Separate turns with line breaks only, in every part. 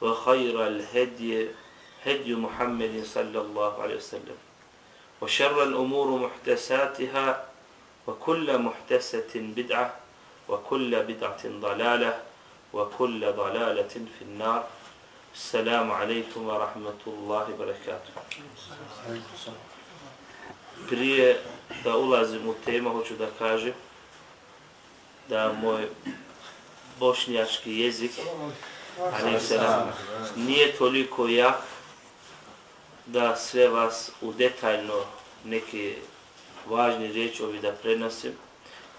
وخير الهدي هدي محمد صلى الله عليه وسلم. وشر الأمور محدثاتها وكل محدثة بدعة وكل بدعة ضلالة وكل ضلالة في النار. السلام عليكم ورحمة الله وبركاته. Prije da ulazim u temu, hoću da kažem da moj bošnjački jezik nije toliko jak da sve vas u detaljno neke važne riječi da prenosim.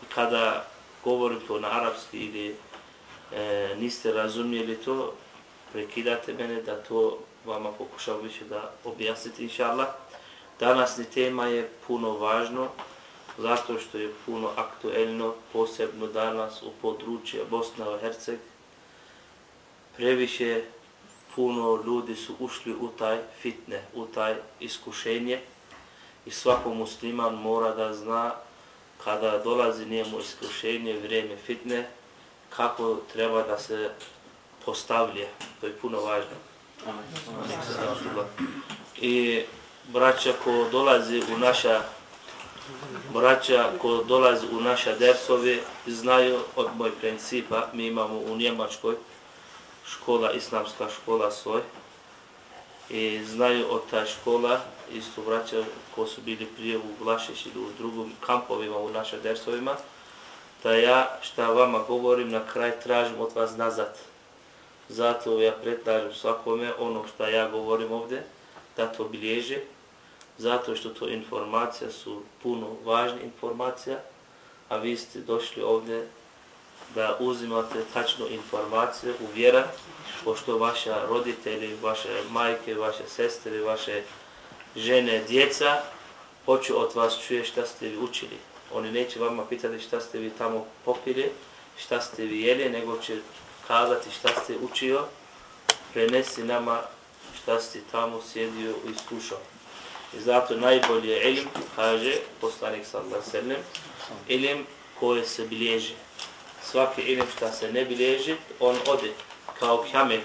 I kada govorim to na arapski ili e, niste razumijeli to, prekidate mene da to vama pokušao više da objasniti, inša Allah. Danasni tema je puno važno, zato što je puno aktuelno, posebno danas u područje Bosna i Herceg. Previše puno ljudi su ušli u taj fitne, u taj iskušenje i svako musliman mora da zna kada dolazi njemu iskušenje, vrijeme fitne, kako treba da se postavlja. To je puno važno. I braća ko dolazi u naša braća ko dolazi u naša dersove znaju od moj principa, mi imamo u Njemačkoj škola, islamska škola svoj. I znaju od ta škola, isto vraća ko su bili prije u Vlašić ili u drugim kampovima u našim dersovima, da ja šta vama govorim na kraj tražim od vas nazad. Zato ja predlažem svakome ono što ja govorim ovdje, da to bilježe, zato što to informacija su puno važne informacija, a vi ste došli ovdje da uzimate tačnu informaciju u vjera, pošto vaša roditelji, vaše majke, vaše sestre, vaše žene, djeca, hoću od vas čuje šta ste vi učili. Oni neće vama pitati šta ste vi tamo popili, šta ste vi jeli, nego će kazati šta ste učio, prenesi nama šta ste tamo sjedio i slušao. I zato najbolje ilim, kaže poslanik sallallahu sallam, ilim koje se bilježi svaki ilim šta se ne bilježi, on ode kao kamen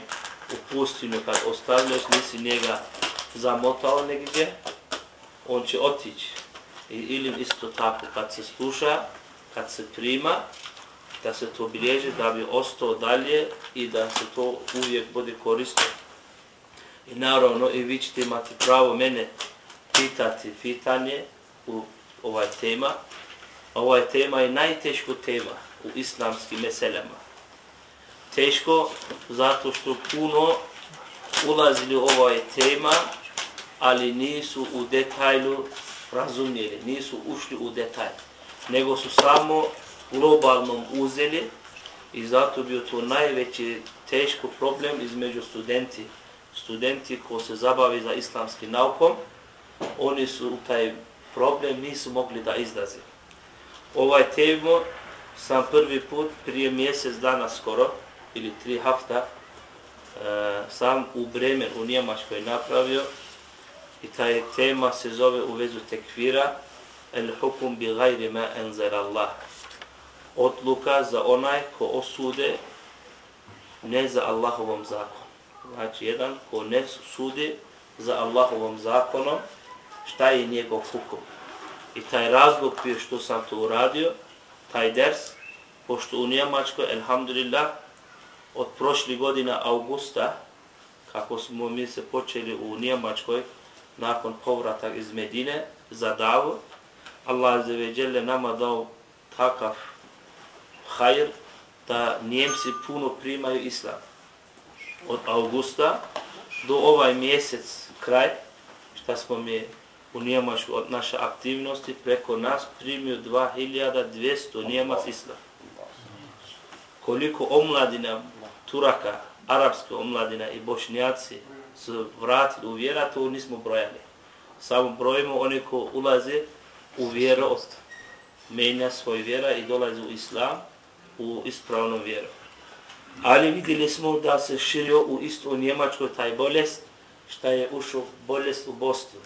u pustinu kad ostavljaš, nisi njega zamotao negdje, on će otići. I ilim isto tako, kad se sluša, kad se prima, da se to bilježi, da bi ostao dalje i da se to uvijek bude koristio. I naravno, i vi ćete imati pravo mene pitati pitanje u ovaj tema. Ovaj tema je najteško tema u islamskim meselama. Teško zato što puno ulazili u ovaj tema, ali nisu u detajlu razumjeli, nisu ušli u detalj, nego su samo globalnom uzeli i zato bio to najveći teško problem između studenti. Studenti ko se zabavi za islamski naukom, oni su u taj problem nisu mogli da izlaze. Ovaj temo sam prvi put prije mjesec dana skoro, ili tri hafta, e, sam u Bremen u Njemačkoj napravio i ta je tema se zove u vezu tekvira el hukum bi gajri ma enzer Allah. Odluka za onaj ko osude ne za Allahovom zakonom. Znači, jedan ko ne sudi za Allahovom zakonom, šta je njegov hukum. I taj razlog prije što sam to uradio, taj ders, pošto u Njemačkoj, elhamdulillah, od prošli godina augusta, kako smo mi se počeli u Njemačkoj, nakon povrata iz Medine, za davu, Allah azzawajal nama dao takav hajr da Njemci puno primaju islam. Od augusta do ovaj mjesec kraj, šta smo mi u Njemačku od naše aktivnosti, preko nas primio 2200 Njemac islam. Koliko omladina Turaka, arapske omladina i bošnjaci su vratili u vjera, to nismo brojali. Samo brojimo one ko ulaze u vjeru, menja svoj vjera i dolaze u islam, u ispravnu vjeru. Ali vidjeli smo da se širio u istu Njemačkoj taj bolest, šta je ušao bolest u Bosnu.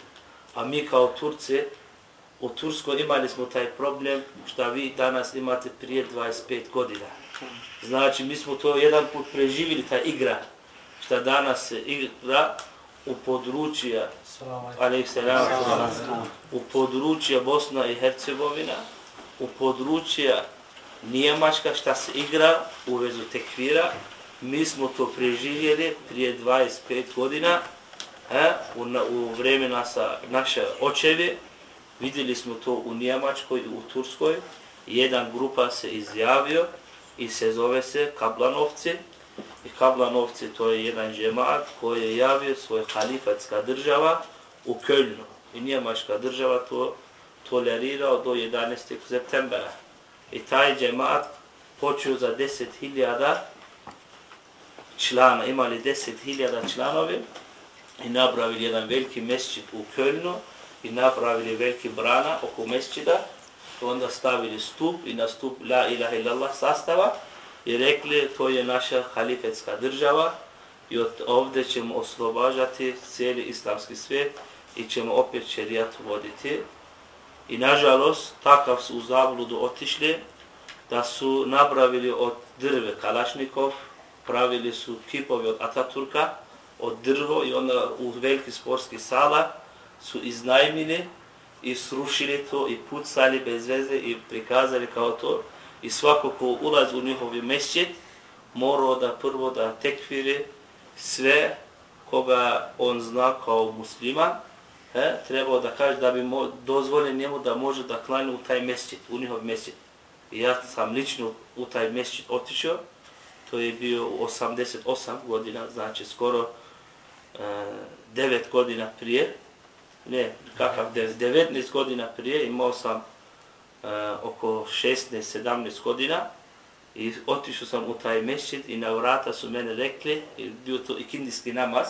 A mi kao Turce, u Turskoj imali smo taj problem šta vi danas imate prije 25 godina. Znači, mi smo to jedan put preživili, ta igra, šta danas se igra u područja, se u područja Bosna i Hercegovina, u područja Nijemačka, šta se igra u vezu tekvira, mi smo to preživjeli prije 25 godina, he, u, u vreme nasa, naše očeve, vidjeli smo to u Njemačkoj i u Turskoj, jedan grupa se izjavio, i se zove se Kablanovci. I Kablanovci to je jedan džemat koji je javio svoj halifatska država u Kölnu. I njemačka država to tolerirao do 11. septembra. I taj džemat počeo za 10.000 člana, imali 10.000 članovi i napravili jedan veliki mesčit u Kölnu i napravili veliki brana oko mesčida onda stavili stup i na stup la ilaha illallah sastava i rekli to je naša halifetska država i od ovdje ćemo oslobađati cijeli islamski svijet i ćemo opet šerijat voditi. I nažalost, takav su u zabludu otišli da su napravili od drve kalašnikov, pravili su kipove od Ataturka, od drvo i onda u veliki sportski sala su iznajmili i srušili to i pucali bez veze i prikazali kao to. I svako ko ulazi u njihovi mešćet, morao da prvo da tekfiri sve koga on zna kao musliman, he, trebao da kaže da bi mo, dozvoljen njemu da može da klanje u taj mešćet, u njihov mešćet. I ja sam lično u taj mešćet otišao, to je bio 88 godina, znači skoro e, 9 godina prije, ne, kakav, 19 godina prije imao sam uh, oko 16-17 godina i otišao sam u taj mešćid i na vrata su mene rekli, i bio to ikindijski namaz,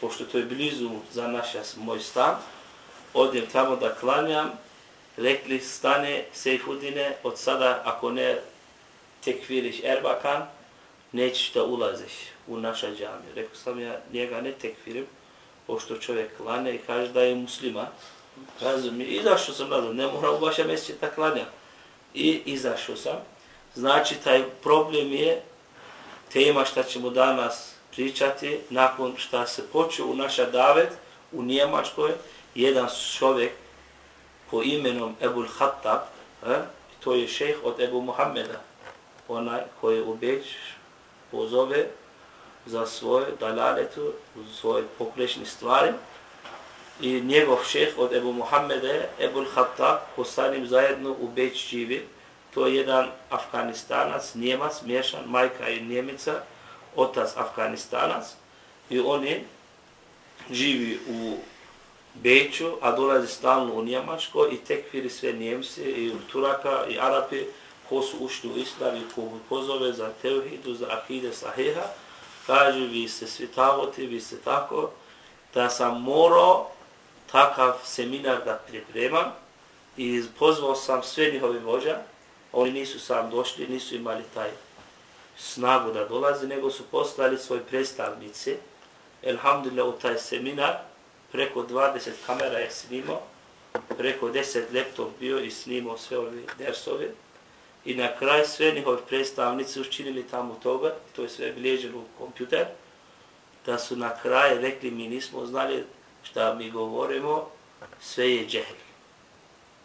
pošto to je blizu za naša, moj stan, odjem tamo da klanjam, rekli stane Sejfudine, od sada ako ne tekviriš Erbakan, nećeš da ulaziš u naša džamija. Rekao sam ja, njega ne tekfirim, pošto čovjek klane i kaže da je muslima, razumije, izašao sam nazad, ne mora u vaša mjeseče da klanja. I izašao sam. Znači, taj problem je tema šta ćemo danas pričati, nakon što se počeo u naša davet u Njemačkoj, jedan čovjek po imenom Ebul Hattab, eh, to je šejh od Ebu Muhammeda, onaj koji je u Beč pozove za svoje dalaletu, za svoje pokrešne stvari. I njegov šeh od Ebu Muhammeda je Ebu Khattab, ko sa njim zajedno u Beć živi. To je jedan Afganistanac, Njemac, miješan, majka i Njemica, otac Afganistanac. I on je živi u Beću, a dolazi stalno u Njemačko i tekfiri sve Njemci i Turaka i Arapi ko su ušli u Islam i ko pozove za tevhidu, za akide sahiha kaže vi ste svi tavoti, vi ste tako, da sam morao takav seminar da pripremam i pozvao sam sve njihove vođa, oni nisu sam došli, nisu imali taj snagu da dolazi, nego su poslali svoje predstavnice, elhamdulillah, u taj seminar preko 20 kamera je snimao, preko 10 laptop bio i snimao sve ove dersove. I na kraj sve njihove predstavnice učinili tamo toga, to je sve bilježeno u kompjuter, da su na kraj rekli mi nismo znali šta mi govorimo, sve je džehl.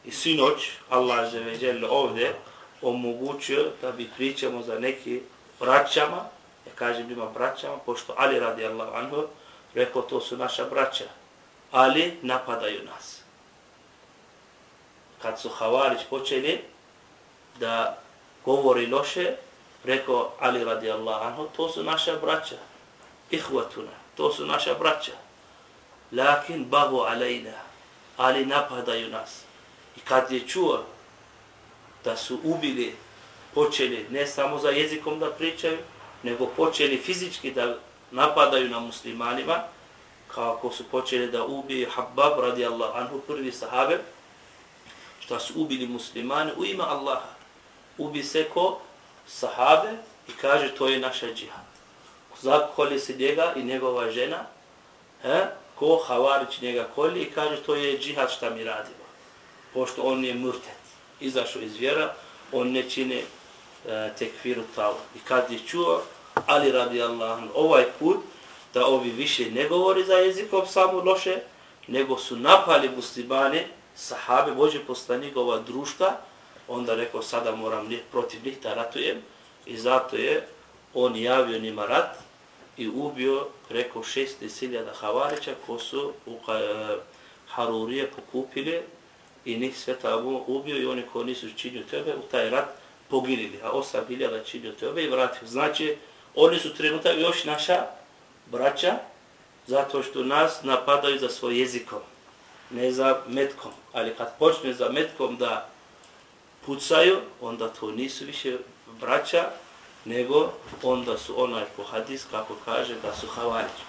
I sinoć Allah je veđel ovdje omogućio da bi pričamo za neki braćama, ja kažem ima braćama, pošto Ali radi Allah anhu, rekao to su naša braća, ali napadaju nas. Kad su Havarić počeli da govori loše, rekao Ali radijallahu anhu, to su naša braća, ihvatuna, to su naša braća, lakin bahu alejna, ali napadaju nas. I kad je čuo da su ubili, počeli ne samo za jezikom da pričaju, nego počeli fizički da napadaju na muslimanima, kako su počeli da ubiju Habab radijallahu anhu, prvi sahabe, što su ubili muslimani u ime Allaha. Ubi se ko sahabe i kaže to je naša džihad. Zakoli se njega i njegova žena, he? ko Havarić njega koli i kaže to je džihad šta mi radimo. Pošto on je murtet, izašao iz vjera, on ne čine e, tekfiru tala. I kad je čuo, ali radi Allah, ovaj put, da ovi više ne govori za jezikom samo loše, nego su napali muslimane, sahabe, Bože poslanikova društva, onda rekao, sada moram ne, protiv njih da ratujem, i zato je on javio njima rat i ubio preko 6000 havarića ko su u e, Harurije pokupili i njih sve tamo ubio i oni koji nisu činio tebe u taj rat poginili, a 8000 činio tebe i vratio. Znači, oni su trenutak još naša braća, zato što nas napadaju za svoj jezikom, ne za metkom. Ali kad počne za metkom da pucaju, onda to nisu više braća, nego onda su onaj po hadis, kako kaže, da su havarići.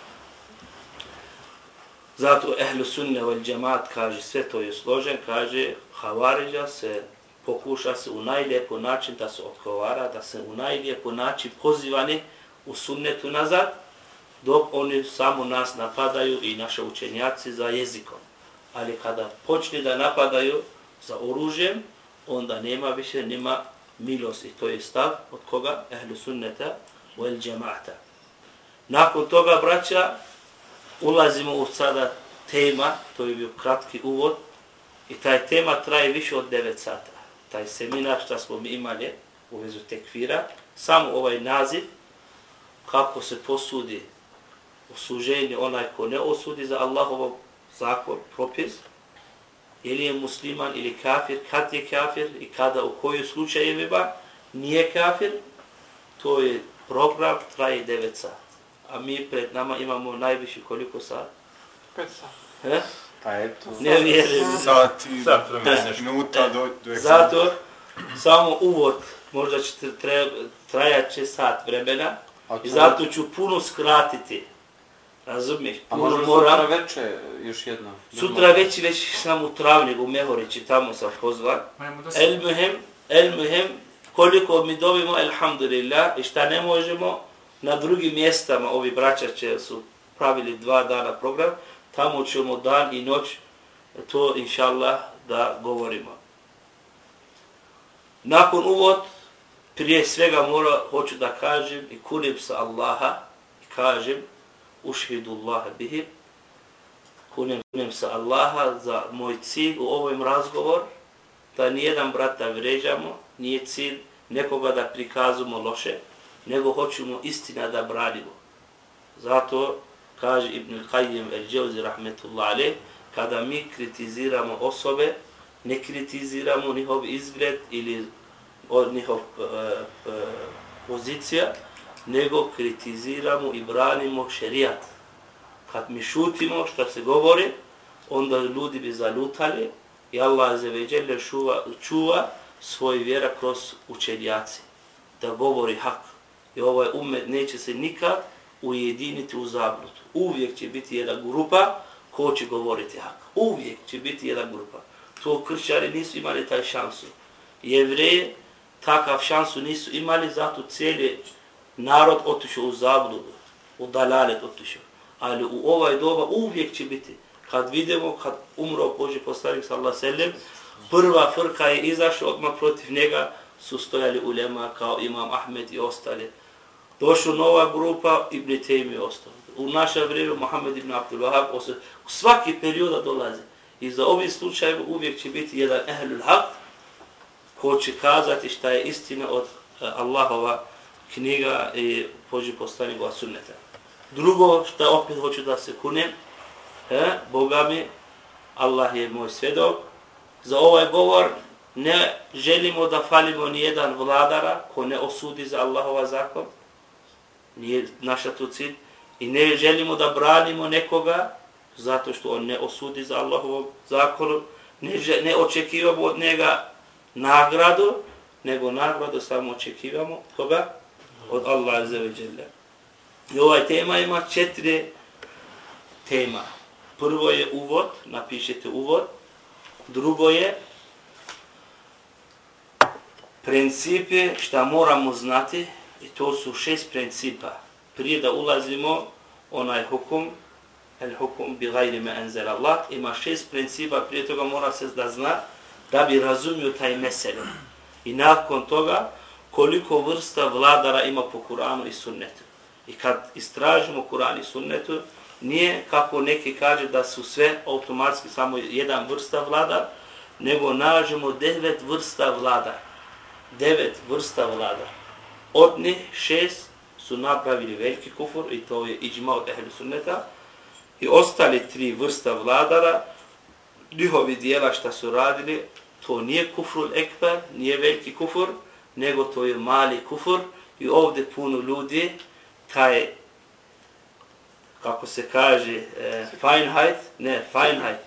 Zato ehlu sunne vel džemat kaže, sve to je složen, kaže, havariđa se pokuša se u najlijepo način da se odgovara, da se u najlijepo način pozivani u sunnetu nazad, dok oni samo nas napadaju i naše učenjaci za jezikom. Ali kada počne da napadaju za oružjem, onda nema više, nema milosti. To je stav od koga? Ehlu sunneta u el džemata. Nakon toga, braća, ulazimo u sada tema, to je bio kratki uvod, i taj tema traje više od 9 sata. Taj seminar što smo mi imali u vezu tekvira, samo ovaj naziv, kako se posudi osuženje onaj ko ne osudi za Allahov zakon, propis, ili je musliman ili kafir, kad je kafir i kada u kojoj slučajevima nije kafir, to je program, traje 9 sat. A mi pred nama imamo najviše koliko sat?
5 sat.
He?
Pa eto.
Ne vjerujem.
Sati,
sat vremena,
minuta do, do
Zato, samo uvod, možda će trajat će sat vremena, i zato ću puno skratiti. Razumiješ?
A možda sutra veče još jedno?
Sutra veći već sam u Travniku, u Mehorići, tamo sam pozvan. El muhem, el muhem, koliko mi dobimo, alhamdulillah, i šta ne možemo, na drugim mjestama, ovi braća će su pravili dva dana program, tamo ćemo dan i noć to, inša Allah, da govorimo. Nakon uvod, prije svega mora, hoću da kažem i kunim sa Allaha, i kažem, ušhidu Allah bihim, kunem, kunem sa Allaha za moj cilj u ovom razgovor, da nijedan brata vređamo, nije cilj nekoga da prikazujemo loše, nego hoćemo istina da branimo. Zato kaže Ibn Qayyim el-đevzi rahmetullah alejh, kada mi kritiziramo osobe, ne kritiziramo njihov izgled ili njihov uh, uh, pozicija, nego kritiziramo i branimo šerijat. Kad mi šutimo što se govori, onda ljudi bi zalutali i Allah za veđelje čuva, čuva svoj vjera kroz učenjaci. Da govori hak. I ovaj umet neće se nikad ujediniti u zabludu. Uvijek će biti jedna grupa ko će govoriti hak. Uvijek će biti jedna grupa. To kršćari nisu imali taj šansu. Jevreje takav šansu nisu imali, zato cijeli narod otišao u zabludu, u dalalet otišao. Ali u ovaj doba uvijek će biti kad vidimo, kad umro Boži poslanik sallallahu sallam, prva frka je izašla odmah protiv njega, su stojali ulema kao Imam Ahmed i ostali. Došla nova grupa, Ibn Taymi i ostali. U naše vrijeme Mohamed ibn Abdul Wahab, u svaki perioda dolazi. I za ovim slučajima uvijek će biti jedan ehlul haq, ko će kazati šta je istina od eh, Allahova knjiga i pođi postani gova sunneta. Drugo, šta opet hoću da se kunem, he, Boga mi, Allah je moj svjedok, za ovaj govor ne želimo da falimo ni jedan vladara ko ne osudi za Allahova zakon, nije naša tu cilj, i ne želimo da branimo nekoga zato što on ne osudi za Allahovom zakonu, ne, ne očekivamo od njega nagradu, nego nagradu samo očekivamo koga? Od Allaha za veđelja. I ovaj tema ima četiri tema. Prvo je uvod, napišete uvod. Drugo je principe šta moramo znati i to su šest principa. Prije da ulazimo onaj hukum, el hukum bi gajri me enzel Allah, ima šest principa, prije toga mora se da zna da bi razumio taj mesele. I nakon toga koliko vrsta vladara ima po Kur'anu i sunnetu. I kad istražimo Kur'an i sunnetu, nije kako neki kaže da su sve automatski samo jedan vrsta vladar, nego nađemo devet vrsta vladara. devet vrsta vlada. Od njih šest su napravili veliki kufur i to je iđma od ehli sunneta. I ostali tri vrsta vladara, njihovi dijela šta su radili, to nije kufrul ekber, nije veliki kufur, nego to je mali kufur. I ovdje puno ljudi, taj, kako se kaže, e, feinheit, ne, feinheit,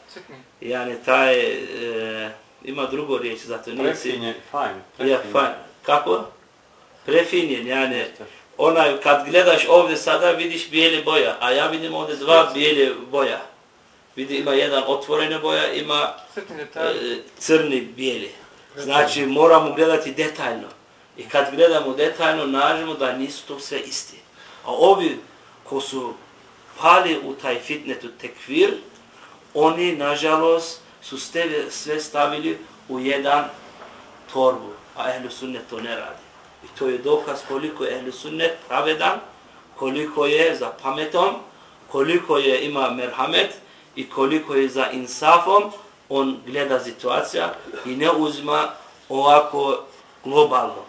yani taj, e, ima drugo riječ za to.
Prefinjen, fajn.
Ja, fajn. Kako? Prefinjen, ja ne. Onaj, kad gledaš ovdje sada, vidiš bijele boja, a ja vidim ovdje dva bijele boja. Vidi, ima jedan otvorene boja, ima e, crni bijeli. Znači, moramo gledati detaljno. I kad gledamo detaljno, nađemo da nisu to sve isti. A ovi ko su pali u taj fitnetu tekvir, oni, nažalost, su steve sve stavili u jedan torbu, a ehlu sunnet to ne radi. I to je dokaz koliko je ehlu sunnet pravedan, koliko je za pametom, koliko je ima merhamet i koliko je za insafom, on gleda situacija i ne uzma ovako globalno,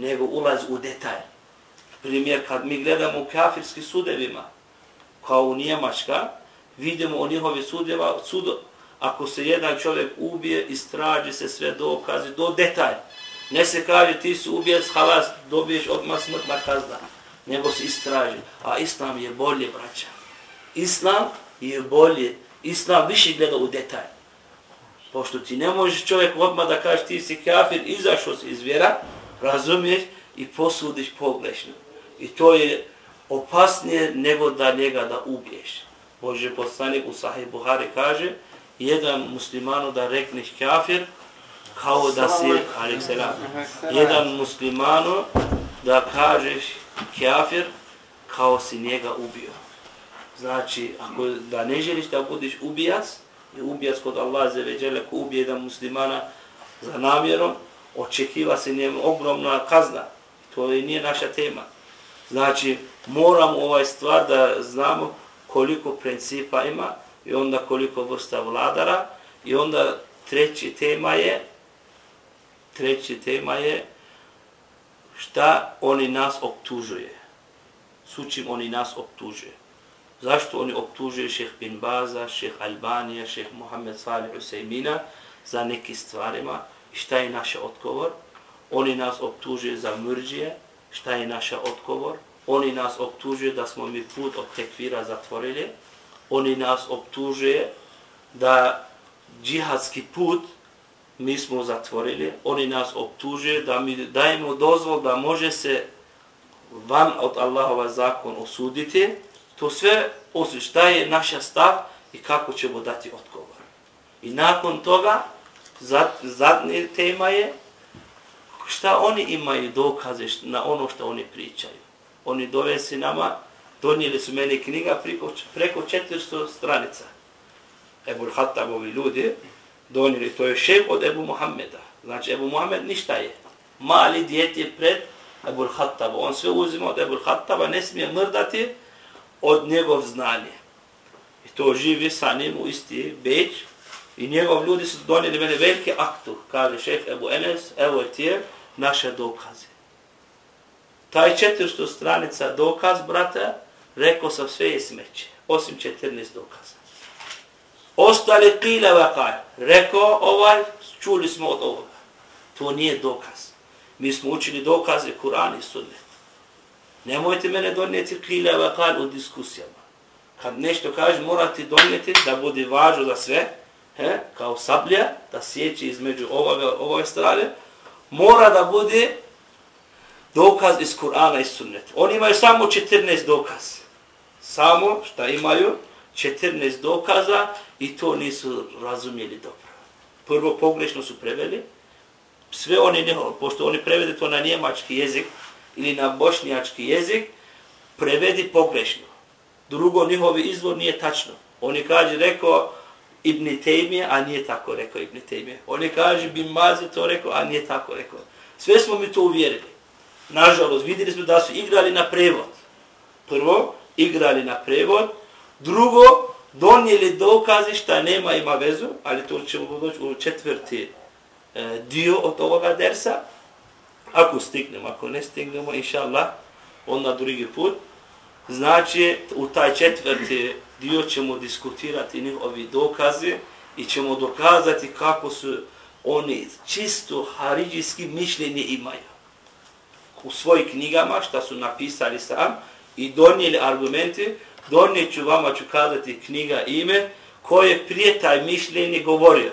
nego ulaz u detalj. Primjer, kad mi gledamo u kafirski sudevima, kao u Njemačka, vidimo o njihovi sudeva, sudo, ako se jedan čovjek ubije, istraži se sve dokaze, do detalj. Ne se kaže ti si ubijec, halas, dobiješ odmah smrtna kazna, nego se istraži. A Islam je bolje, braća. Islam je bolje. Islam više gleda u detalj. Pošto ti ne možeš čovjek odmah da kaže ti si kafir, izašao si iz vjera, razumiješ i posudiš pogrešno. I to je opasnije nego da njega da ubiješ. Bože poslanik u Sahih Buhari kaže, jedan muslimanu da rekneš kafir, kao da si, alik selam, jedan muslimanu da kažeš kafir, kao si njega ubio. Znači, ako da ne želiš da budiš ubijac, je ubijac kod Allah za veđele, ko ubije jedan muslimana za namjerom, očekiva se njemu ogromna kazna. To je nije naša tema. Znači, moramo ovaj stvar da znamo koliko principa ima, i onda koliko vrsta vladara i onda treći tema je treći tema je šta oni nas optužuje. Sučim oni nas optužuje. Zašto oni optužuje šeh bin Baza, šeh Albanija, šeh Mohamed Salih Usaimina za neki stvarima šta je naš odgovor? Oni nas optužuje za mrđije, šta je naš odgovor? Oni nas optužuje da smo mi put od tekvira zatvorili, oni nas optužuje da džihadski put mi smo zatvorili, oni nas optužuju da mi dajemo dozvol da može se van od Allahova zakon osuditi, to sve osudi šta je naša stav i kako ćemo dati odgovor. I nakon toga, zadnja tema je šta oni imaju dokaze na ono što oni pričaju. Oni dovesi nama donijeli su meni knjiga preko, preko 400 stranica. Ebu Hatabovi ljudi donijeli, to je šef od Ebu Muhammeda. Znači, Ebu Muhammed ništa je. Mali djet je pred Ebu Hataba. On sve uzima od Ebu Hataba, ne smije mrdati od njegov znanje. I to živi sa njim u isti Beć. I njegov ljudi su donijeli mene velike aktu. Kaže šef Ebu Enes, evo je tije naše dokaze. Taj 400 stranica dokaz, brate, rekao sam sve je smeće. Osim 14 dokaza. Ostali kile vakaj. Rekao ovaj, čuli smo od ovoga. To nije dokaz. Mi smo učili dokaze Kur'an i Sunnet. Nemojte mene donijeti kile vakaj u diskusijama. Kad nešto kaže, morate donijeti da bude važno za sve, he, kao sablja, da sjeći između ovoga, ove strane, mora da bude dokaz iz Kur'ana i Sunneta. Oni imaju samo 14 dokaz. Samo što imaju 14 dokaza i to nisu razumijeli dobro. Prvo pogrešno su preveli, sve oni, ne, pošto oni prevede to na njemački jezik ili na bošnjački jezik, prevedi pogrešno. Drugo, njihovi izvor nije tačno. Oni kaže, rekao Ibn Tejmije, a nije tako rekao Ibn On je kaže, Bin Mazi to rekao, a nije tako rekao. Sve smo mi to uvjerili. Nažalost, vidjeli smo da su igrali na prevod. Prvo, igrali na prevod. Drugo, donijeli dokaze šta nema ima vezu, ali to ćemo doći u četvrti e, dio od ovoga dersa. Ako stignemo, ako ne stignemo, inša Allah, onda drugi put. Znači, u taj četvrti dio ćemo diskutirati njihovi dokaze i ćemo dokazati kako su oni čisto haridžijski mišljenje imaju. U svojim knjigama, što su napisali sam, i donijeli argumente, donijeću vama ću kazati knjiga ime, koje prije taj mišljenje govorio.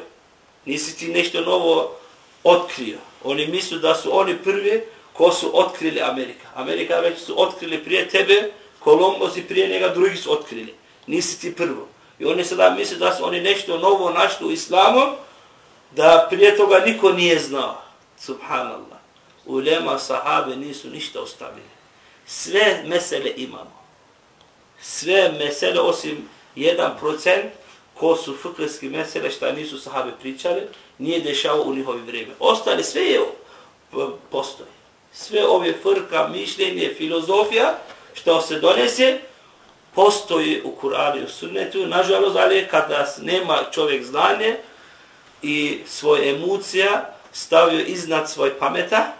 Nisi ti nešto novo otkrio. Oni misle da su oni prvi ko su otkrili Amerika. Amerika već su otkrili prije tebe, Kolumbos i prije njega drugi su otkrili. Nisi ti prvo. I oni sada misle da su oni nešto novo našli u islamu, da prije toga niko nije znao. Subhanallah. Ulema sahabe nisu ništa ostavili. Sve mesele imamo. Sve mesele osim 1% ko su fukreski mesele šta nisu sahabe pričali, nije dešao u njihovi vrijeme. Ostali sve je postoji. Sve ove frka, mišljenje, filozofija, što se donese, postoji u Kur'anu i u sunnetu. Nažalost, ali kada nema čovjek znanje i svoje emocija stavio iznad svoj pameta,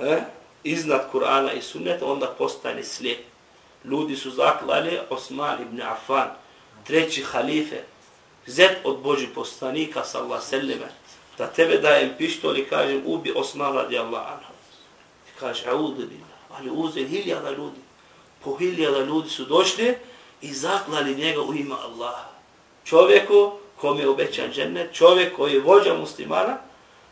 eh, iznad Kur'ana i sunneta, onda postane slijep. Ljudi su zaklali Osman ibn Affan, treći halife, zet od Boži poslanika, sallallahu sallame, da tebe dajem pištol i kažem, ubi Osman radijallahu anhu. Kaže, audu billah, ali uze hiljada ljudi po hiljada ljudi su došli i zaklali njega u ima Allaha. Čovjeku kom je obećan džennet, čovjek koji je vođa muslimana,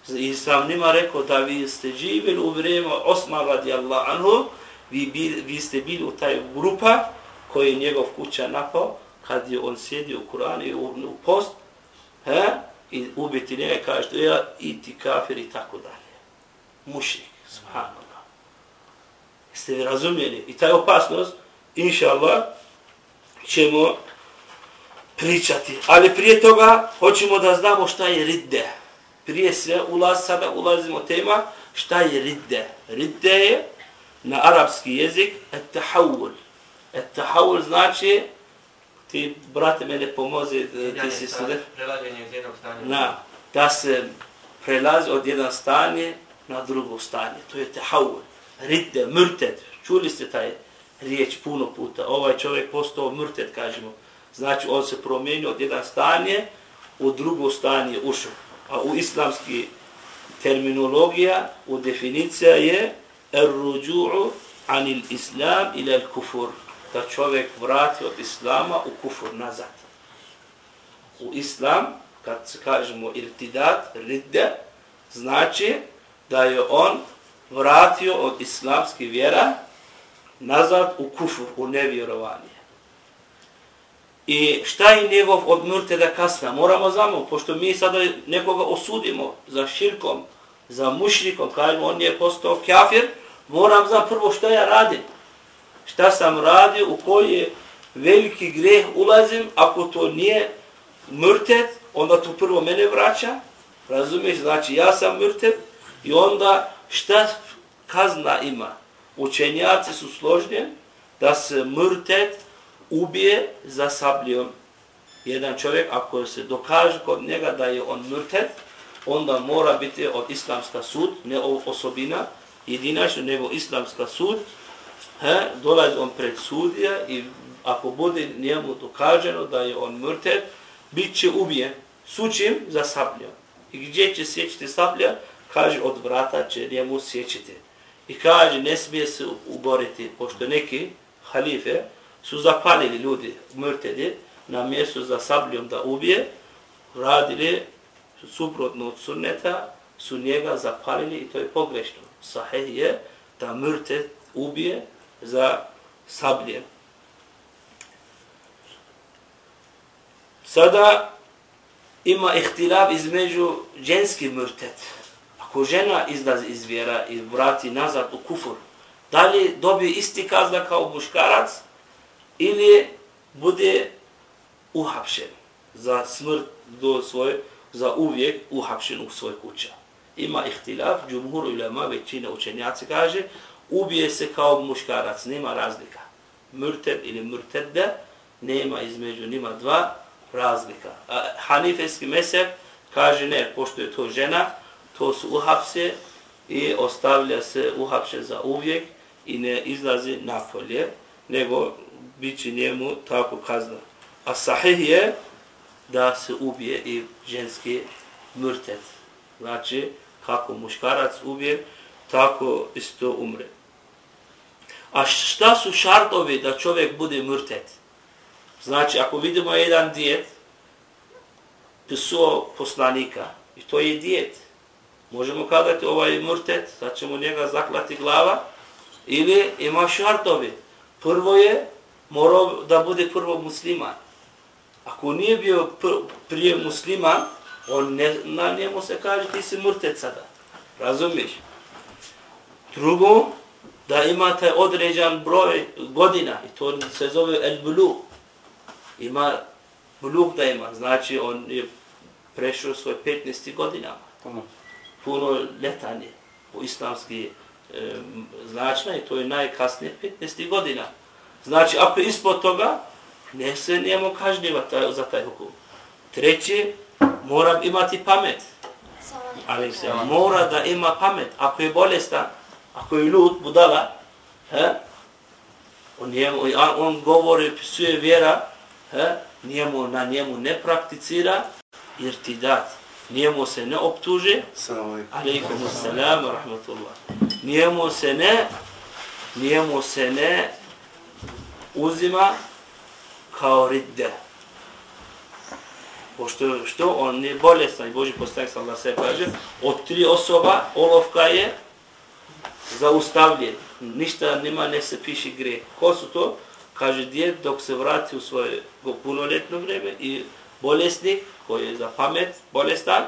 i sam njima rekao da vi ste živjeli u vrijeme Osman radijallahu anhu, vi, vi ste bili u taj grupa koji je njegov kuća napao, kad je on sjedio u Kur'an i u, u post, he, i ubiti njega, kaže, ja, i ti kafir i tako dalje. Mušnik, subhanallah. Jeste vi razumijeli? I taj opasnost, inša Allah, ćemo pričati. Ali prije toga, hoćemo da znamo šta je ridde. Prije sve ulaz, sada ulazimo tema, šta je ridde. Ridde je na arapski jezik et-tahawul. Et-tahawul znači, ti, brate, mene pomozi, ti si sve.
Prelaganje od jednog stanja.
Na, da se prelazi od jedan stanje na drugo stanje. To je tahawul ridde, mrted. Čuli ste taj riječ puno puta. Ovaj čovjek postao mrted, kažemo. Znači, on se promijenio od jedan stanje u drugo stanje ušao. A u islamski terminologija, u definicija je er-ruđu'u anil islam ila kufur. Da čovjek vrati od islama u kufur nazad. U islam, kad se kažemo irtidat, ridde, znači da je on vratio od islamskih vjera nazad u kufur, u nevjerovanje. I šta je njegov od murteda kasna? Moramo znamo, pošto mi sada nekoga osudimo za širkom, za mušrikom, kažemo on je postao kafir, moram znam prvo šta ja radim. Šta sam radio, u koji je veliki greh ulazim, ako to nije mrtet, onda to prvo mene vraća, razumiješ, znači ja sam mrtet, i onda šta kazna ima? Učenjaci su složni da se mrtet ubije za sabljom. Jedan čovjek, ako se dokaže kod njega da je on mrtet, onda mora biti od islamska sud, ne osobina, jedinačno, nego islamska sud, he, dolazi on pred sudija i ako bude njemu dokaženo da je on mrtet, bit će ubijen sučim za sabljom. I gdje će sjećati sablja? Kaže, od vrata će njemu sjećiti. I kaže, ne smije se uboriti, pošto neki halife su zapalili ljudi mrtedi na mjestu za sabljom da ubije, radili suprotno od sunneta, su njega zapalili i to je pogrešno. Sahih je da mrte ubije za sablje. Sada ima ihtilaf između ženski mrtet. Ako žena izlazi iz vjera i vrati nazad u kufur, da li dobije isti kazna kao muškarac ili bude uhapšen za smrt do svoje, za uvijek uhapšen u svoj kuća. Ima ihtilaf, džumhur ulema, većina učenjaci kaže, ubije se kao muškarac, nema razlika. Mürted ili mrtedde, nema između njima dva razlika. A hanifeski mesef kaže ne, pošto je to žena, to su uhapse i ostavlja se uhapše za uvijek i ne izlazi napolje, nego bit će njemu tako kazna. A sahih je da se ubije i ženski mrtet. Znači, kako muškarac ubije, tako isto umre. A šta su šartovi da čovjek bude mrtet? Znači, ako vidimo jedan dijet, psuo poslanika, i to je dijet, možemo kazati ovaj murtet, sad ćemo njega zaklati glava, ili ima šartovi. Prvo je, morao da bude prvo musliman. Ako nije bio prije musliman, on ne, na njemu se kaže ti si murtet sada. Razumiješ? Drugo, da imate određen broj godina, i to se zove el bulu. Ima buluk da ima, znači on je prešao svoje 15. godinama. Puno. Puno letanje u islamski e, značaj, to je najkasnije 15. godina. Znači, ako je ispod toga, ne se njemu kažnjiva za taj hukum. Treći, mora imati pamet. Ali se mora da ima pamet. Ako je bolestan, ako je lud, budala, he, on, njemu, on govori, pisuje vjera, he, njemu, na njemu ne prakticira, jer ti dati. Njemu se ne optuže, alaikum salam, rahmatullah. Njemu se ne, njemu se ne uzima kao ridde. Pošto što on je bolestan i Boži postanek sam da se kaže, od tri osoba olovka je zaustavljen. Ništa nima ne se piši gre. Ko su to? Kaže djed dok se vrati u svoje punoljetno vreme i bolesnik koji je za pamet bolestan,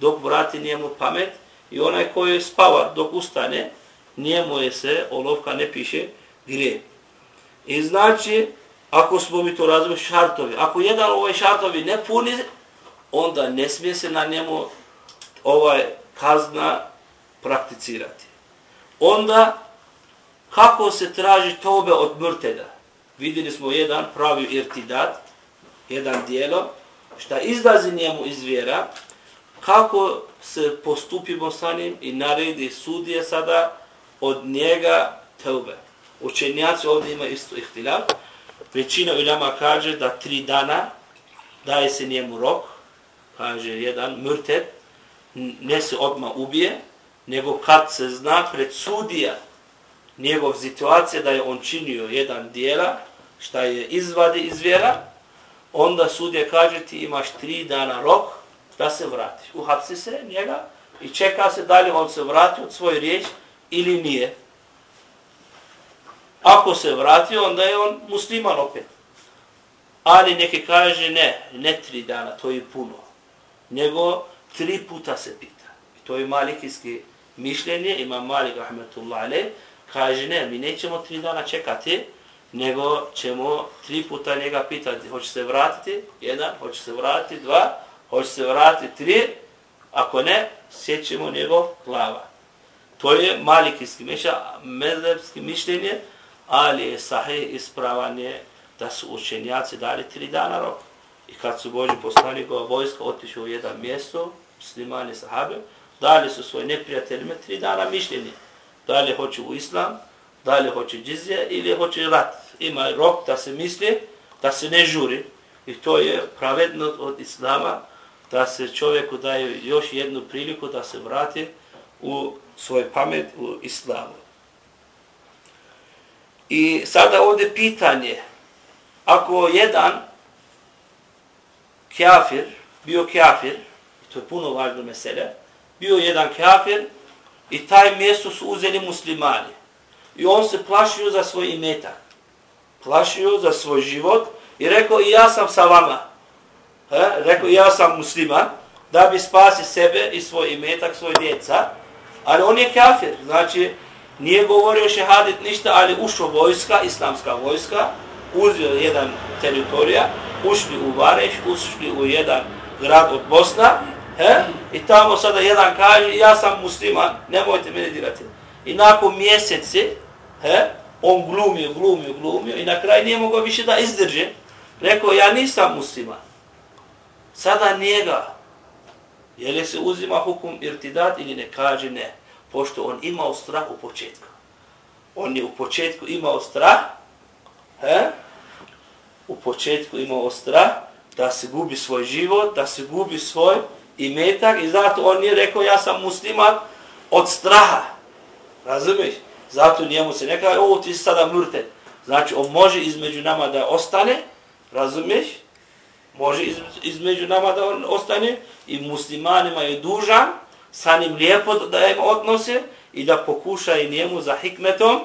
dok vrati njemu pamet i onaj koji je spava dok ustane, njemu je se olovka ne piše grije. I znači, ako smo mi to razumili šartovi, ako jedan ovaj šartovi ne puni, onda ne smije se na njemu ovaj kazna prakticirati. Onda, kako se traži tobe od mrteda? Vidjeli smo jedan pravi irtidat, jedan dijelo, šta izlazi njemu iz vjera, kako se postupimo sa njim i naredi sudije sada od njega teube. Učenjaci ovdje ima isto ihtilaf. Većina ulama kaže da tri dana daje se njemu rok, kaže jedan mrtet, ne se odma ubije, nego kad se zna pred sudija njegov situacija da je on činio jedan dijela, šta je izvadi iz vjera, onda sudija kaže ti imaš tri dana rok da se vratiš. Uhapsi se njega i čeka se da li on se vrati od svoje riječ ili nije. Ako se vrati, onda je on musliman opet. Ali neki kaže ne, ne tri dana, to je puno. Nego tri puta se pita. I to je malikijski mišljenje, ima Malik rahmetullah Ali, kaže ne, mi nećemo tri dana čekati, nego ćemo tri puta njega pitati, hoće se vratiti, jedan, hoće se vratiti, dva, hoće se vratiti, tri, ako ne, sjećemo njegov glava. To je malikijski mišljenje, medlepski mišljenje, ali je sahih ispravanje da su učenjaci dali tri dana rok. I kad su Boži poslanikova vojska otišli u jedan mjesto, muslimani sahabe, dali su svoj neprijateljima tri dana mišljenje. Da li hoće u islam, da li hoće džizije ili hoće rat. Ima rok da se misli, da se ne žuri. I to je pravedno od islama da se čovjeku daje još jednu priliku da se vrati u svoj pamet u islamu. I sada ovdje pitanje, ako jedan kafir, bio kafir, to je puno važno mesele, bio jedan kafir i taj mjesto su uzeli muslimani. I on se plašio za svoj imetak. Plašio za svoj život i rekao i ja sam sa vama. He? Rekao ja sam musliman da bi spasi sebe i svoj imetak, svoj djeca. Ali on je kafir, znači nije govorio šehadit ništa, ali ušao vojska, islamska vojska, uzio jedan teritorija, ušli u Vareš, ušli u jedan grad od Bosna, he? i tamo sada jedan kaže, ja sam musliman, nemojte mene dirati. I nakon mjeseci, he? on glumio, glumio, glumio i na kraj nije mogao više da izdrže. Rekao, ja nisam musliman. Sada njega, je li se uzima hukum irtidat ili ne kaže ne, pošto on imao strah u početku. On je u početku imao strah, he? u početku imao strah da se gubi svoj život, da se gubi svoj imetak i zato on nije rekao ja sam musliman od straha. Razumiješ? Zato njemu se ne kaže, o ti si sada mrte. Znači on može između nama da ostane, razumiješ? Može između nama da on ostane i muslimanima je dužan sa njim lijepo da im odnose i da pokušaju njemu za hikmetom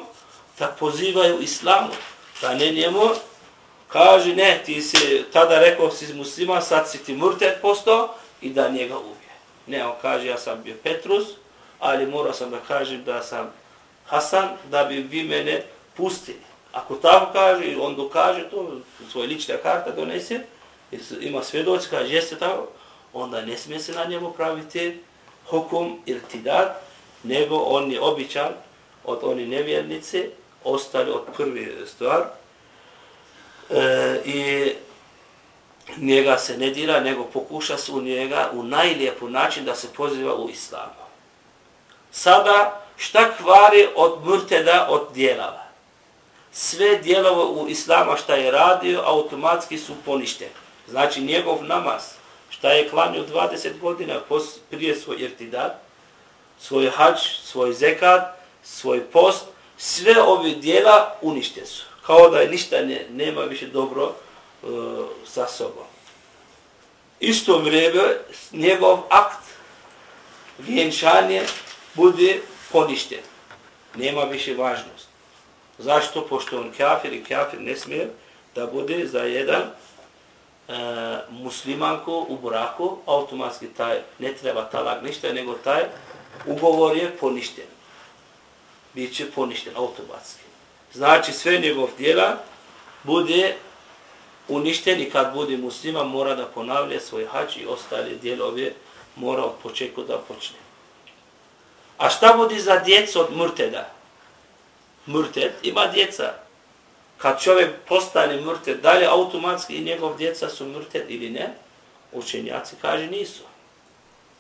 da pozivaju islamu. Da ne njemu kaže ne, ti si tada rekao si musliman, sad si ti murtet posto i da njega ubije. Ne, on kaže ja sam bio Petrus, ali morao sam da kažem da sam Hasan, da bi vi mene pustili. Ako tako kaže, on dokaže to, svoje lične karta donese, ima svjedoci, kaže jeste tako, onda ne smije se na njemu praviti hukum irtidat, nego on je običan od oni nevjernice, ostali od prvi stvar, e, i njega se ne dira, nego pokuša se u njega u najlijepu način da se poziva u islamu. Sada, šta kvari od murteda, od dijelava? Sve dijelove u islama šta je radio, automatski su poništeni. Znači, njegov namaz, šta je klanio 20 godina prije svoj irtidat, svoj hač, svoj zekat, svoj post, sve ove dijela unište su. Kao da je ništa ne, nema više dobro uh, sa sobom. Isto vrijeme, njegov akt vjenčanje bude poništen. Nema više važnost. Zašto? Pošto on kafir i kafir ne smije da bude za jedan e, muslimanko u braku, automatski taj ne treba talak ništa, nego taj ugovor je poništen. Biće poništen automatski. Znači sve njegov djela bude uništen i kad bude musliman mora da ponavlja svoj hač i ostale dijelove mora od početka da počne. A šta vodi za djecu od murteda? Murted ima djeca. Kad čovjek postane murted, da li automatski i njegov djeca su murted ili ne? Učenjaci kaže nisu.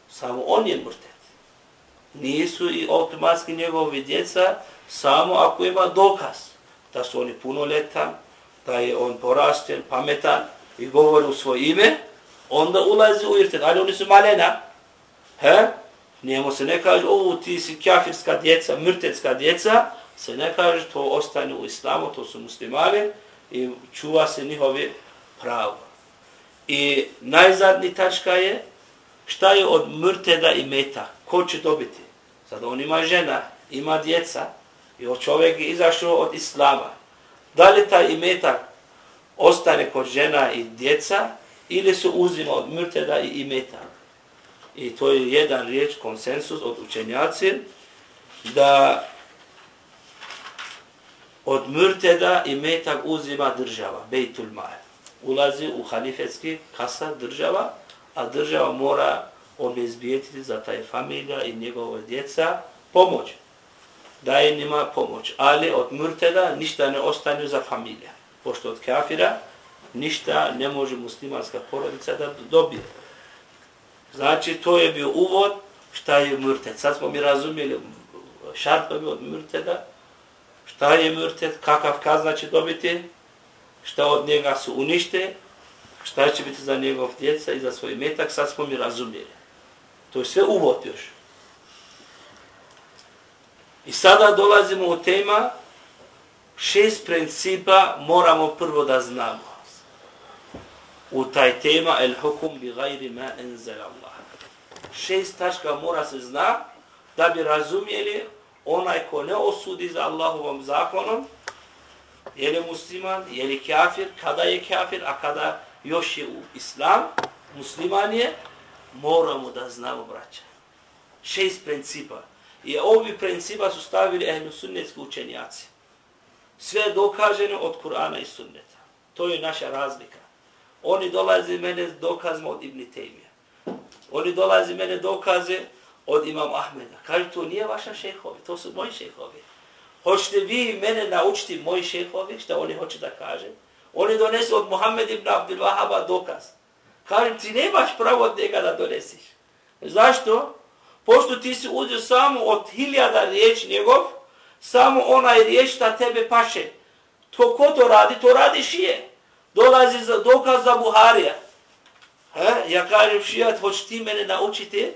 Samo on je murted. Nisu i automatski njegovi djeca samo ako ima dokaz da su oni punoletan, da je on porašten, pametan i govori u svoje ime, onda ulazi u irted. Ali oni su malena. He? Njemu se ne kaže, o, ti si kafirska djeca, mrtecka djeca, se ne kaže, to ostane u islamu, to su muslimani i čuva se njihove pravo. I najzadnji tačka je, šta je od mrteda i meta? Ko će dobiti? Sad on ima žena, ima djeca i od čovjek je izašao od islama. Da li taj imetak ostane kod žena i djeca ili se uzima od mrteda i imetak? I to je jedan riječ, konsensus od učenjaci, da od mrteda i metak uzima država, Bejtul Mal. Ulazi u halifetski kasa država, a država mora obezbijetiti za taj familija i njegove djeca pomoć. Daje njima pomoć. Ali od mrteda ništa ne ostane za familija. Pošto od kafira ništa ne može muslimanska porodica da dobije. Znači, to je bio uvod šta je murted. Sad smo mi razumijeli šartovi od murteda, šta je murted, kakav kazna će dobiti, šta od njega su unište, šta će biti za njegov djeca i za svoj metak, sad smo mi razumijeli. To je sve uvod još. I sada dolazimo u tema šest principa moramo prvo da znamo. U taj tema el hukum bi gajri ma enzel Allah. Šest tačka mora se zna da bi razumijeli onaj ko ne osudi za Allahovom zakonom, je li musliman, je li kafir, kada je kafir, a kada još je u islam, musliman je, moramo da znamo, braća. Šest principa. I ovi principa su stavili ehlu sunnetski učenjaci. Sve je dokaženo od Kur'ana i sunneta. To je naša razlika. Oni dolaze mene dokazmo od Ibn Taymi. Oni dolazi mene dokaze od Imam Ahmeda. Kaže, to nije vaša šehovi, to su moji šehovi. Hoćete vi mene naučiti moji šehovi, što oni hoće da kaže? Oni donesu od Muhammed ibn Abdul Wahaba dokaz. Kažem, ti nemaš pravo od njega da donesiš. Zašto? Pošto ti si uzio samo od hiljada riječ njegov, samo onaj riječ da tebe paše. To ko to radi? To radi šije. Dolazi za dokaz za Buharija. He? Ja kažem šijat, hoć ti mene naučiti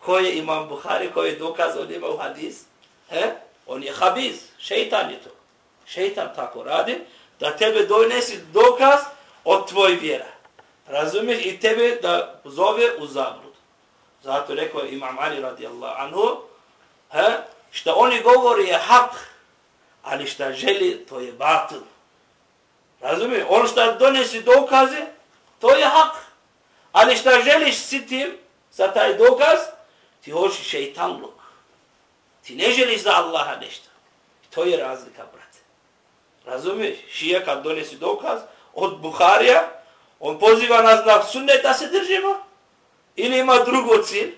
ko je imam Buhari, ko je dokaz od ima u hadis. He? On je habiz, šeitan je to. Šeitan tako radi, da tebe donesi dokaz od tvoj vjera. Razumiješ? I tebe da zove u zablud. Zato rekao imam Ali radijallahu anhu, he? što oni govori je hak, ali što želi, to je batil. Razumiješ? Ono što donesi dokaze, to je hak. Ali šta želiš si tim, za taj dokaz, ti hoćeš šeitanluk. Ti ne želiš za Allaha nešto. To je razlika, brate. Razumiješ? Šija kad donesi dokaz od Buharija, on poziva nas na sunnet da se držimo. Ili ima drugo cilj.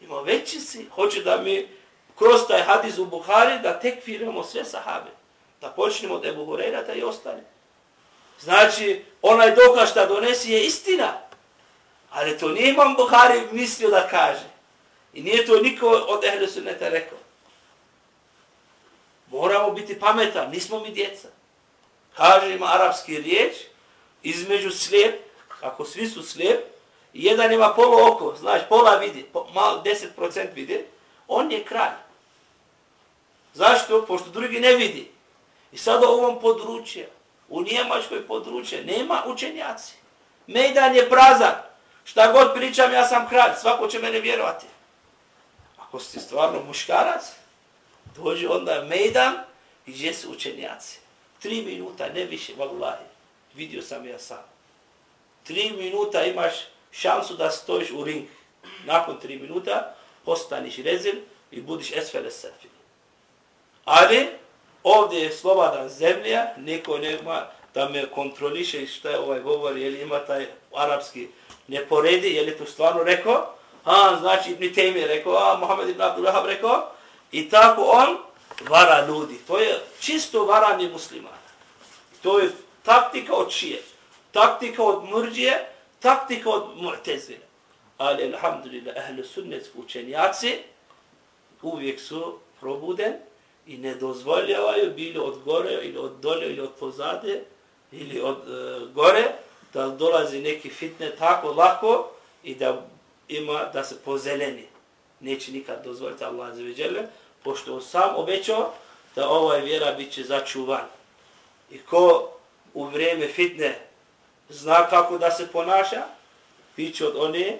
Ima veći cilj. Hoće da mi kroz taj hadis u Buhari da tekfiramo sve sahabe. Da počnemo od Ebu Hureyra i ostane. Znači, onaj dokaz što donesi je istina. Ali to nije imam Buhari mislio da kaže. I nije to niko od Ehle Sunneta rekao. Moramo biti pametan, nismo mi djeca. Kaže ima arapski riječ, između slijep, ako svi su slijep, jedan ima polo oko, znaš, pola vidi, po, malo, 10% vidi, on je kralj. Zašto? Pošto drugi ne vidi. I sada u ovom području, u Njemačkoj području, nema učenjaci. Mejdan je prazan. Šta god pričam, ja sam kralj, svako će mene vjerovati ako si stvarno muškarac, dođe onda mejdan i gdje su učenjaci. Tri minuta, ne više, vallahi. Vidio sam ja sam. Tri minuta imaš šansu da stojiš u ring. Nakon tri minuta postaniš rezil i budiš esfele sefi. Ali ovdje je slobodan zemlja, niko nema da me kontroliše šta je ovaj govor, jer ima taj arapski ne poredi, je li to stvarno rekao, a znači Ibn Taymi je rekao, a Muhammed ibn Abdul Wahab rekao, i tako on vara ljudi. To je čisto varanje muslimana. To je taktika od čije? Taktika od murđije, taktika od mu'tezile. Ali, alhamdulillah, ahli sunnetski učenjaci uvijek su probuden i ne dozvoljavaju bili od gore ili od dolje ili od pozade ili od uh, gore da dolazi neki fitne tako lako i da ima da se pozeleni. Neće nikad dozvoliti Allah za veđele, pošto on sam obećao da ovaj vjera bit će začuvan. I ko u vrijeme fitne zna kako da se ponaša, bit će od one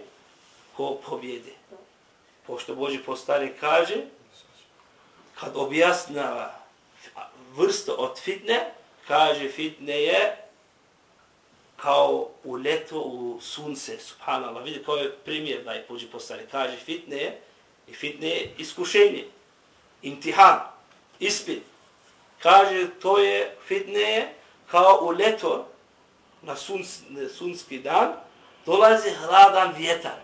ko pobjede. Pošto Boži postane kaže, kad objasnava vrsto od fitne, kaže fitne je kao u leto u sunce, subhanallah. Vidite, kao je primjer da je pođi postari. Kaže, fitne je, i fitne je iskušenje, intihan, ispit. kaže to je fitne kao u leto na sunc, sunski dan dolazi hladan vjetar.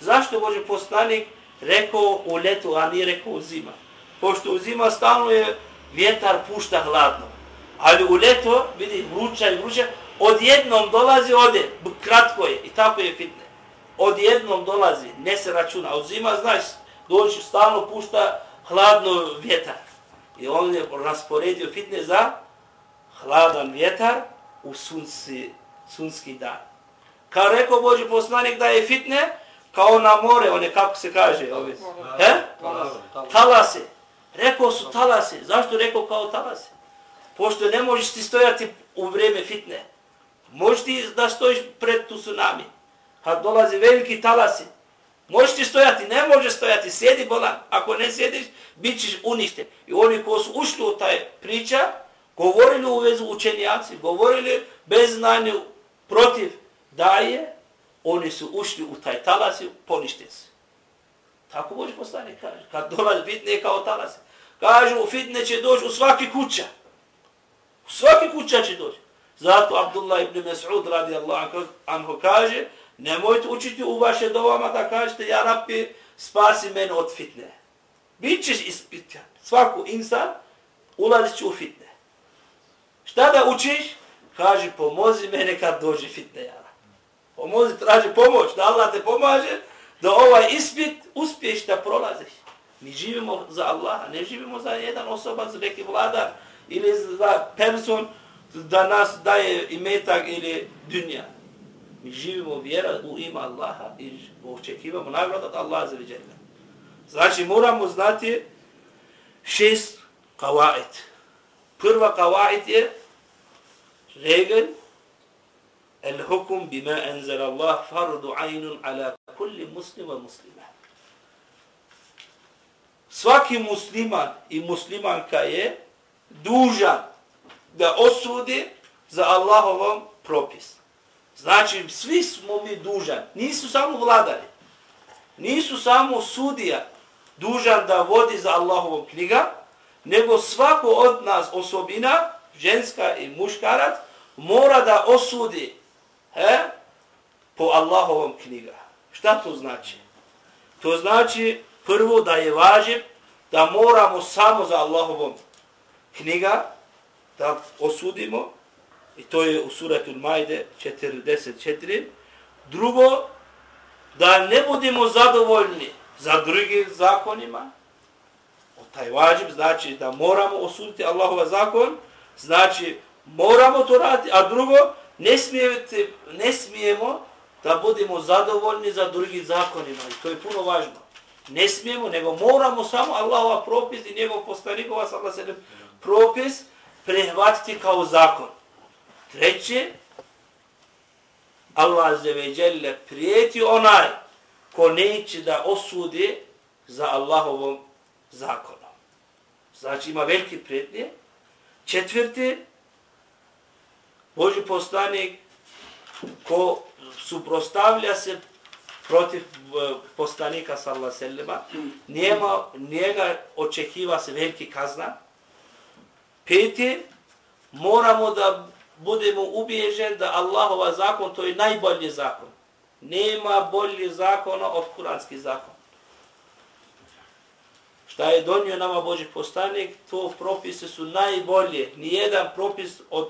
Zašto Boži poslanik rekao u letu, a nije rekao u zima? Pošto u zima stalno je vjetar pušta hladno. Ali u leto, vidi, vruća i vruća, odjednom dolazi, ode, kratko je, i tako je fitne. Odjednom dolazi, ne se računa. Od zima, znaš, doći, stalno pušta hladno vjetar. I on je rasporedio fitne za hladan vjetar u sunci, sunski dan. Kao rekao Boži poslanik da je fitne, kao na more, one kako se kaže, ove, he? Talase. Rekao su talase. Zašto rekao kao talase? Pošto ne možeš ti stojati u vrijeme fitne. Možeš ti da stojiš pred tu tsunami. Kad dolazi veliki talasi, možeš ti stojati, ne možeš stojati, sjedi bolan. Ako ne sjediš, bit ćeš uništen. I oni ko su ušli u taj priča, govorili u vezu učenjaci, govorili bez znanja protiv daje, oni su ušli u taj talas i ponište se. Tako Boži poslanik kaže. Kad dolazi fitne kao talas. Kažu u fitne će doći u svaki kuća. U svaki kuća će doći. Zato Abdullah ibn Mas'ud radijallahu anhu kaže nemojte učiti u vaše dovama da kažete ja rabbi spasi mene od fitne. Bićeš ispitan. Svaku insan ulazit će u fitne. Šta da učiš? Kaži pomozi mene kad dođe fitne ja. Pomozi, traži pomoć, da Allah te pomaže, da ovaj ispit uspiješ da prolaziš. Mi živimo za Allaha, ne živimo za jedan osoba, za neki vladar ili za person da nas daje imetak ili dunja. Mi živimo vjera u ima Allaha i očekivamo nagradu od Allaha za viđenje. Znači moramo znati šest kavaid. Prva kavaid je regel الحكم بما أنزل الله فرض عين على كل مسلم ومسلمة Svaki musliman i muslimanka je dužan da osudi za Allahovom propis. Znači, svi smo mi dužan. Nisu samo vladari. Nisu samo sudija dužan da vodi za Allahovom knjiga, nego svako od nas osobina, ženska i muškarac, mora da osudi he, po Allahovom knjiga. Šta to znači? To znači prvo da je važib da moramo samo za Allahovom knjiga da osudimo i to je u suratul Majde 44. Drugo, da ne budemo zadovoljni za drugim zakonima. O taj vađib znači da moramo osuditi Allahova zakon, znači moramo to raditi, a drugo, ne, smijete, ne smijemo da budemo zadovoljni za drugi zakonima. I to je puno važno. Ne smijemo, nego moramo samo Allahova propis i njegov postanikova sallahu propis prehvatiti kao zakon. Treće, Allah zeveđelle prijeti onaj ko neće da osudi za Allahovom zakonom. Znači ima veliki prijetnje. Četvrti, Boži poslanik ko suprostavlja se protiv e, poslanika sallallahu sellema, njega očekiva se veliki kazna. Peti, moramo da budemo ubiježeni da Allahova zakon to je najbolji zakon. Nema bolji zakona od kuranski zakon. Šta je donio nama Boži postanik, to propise su najbolje. Nijedan propis od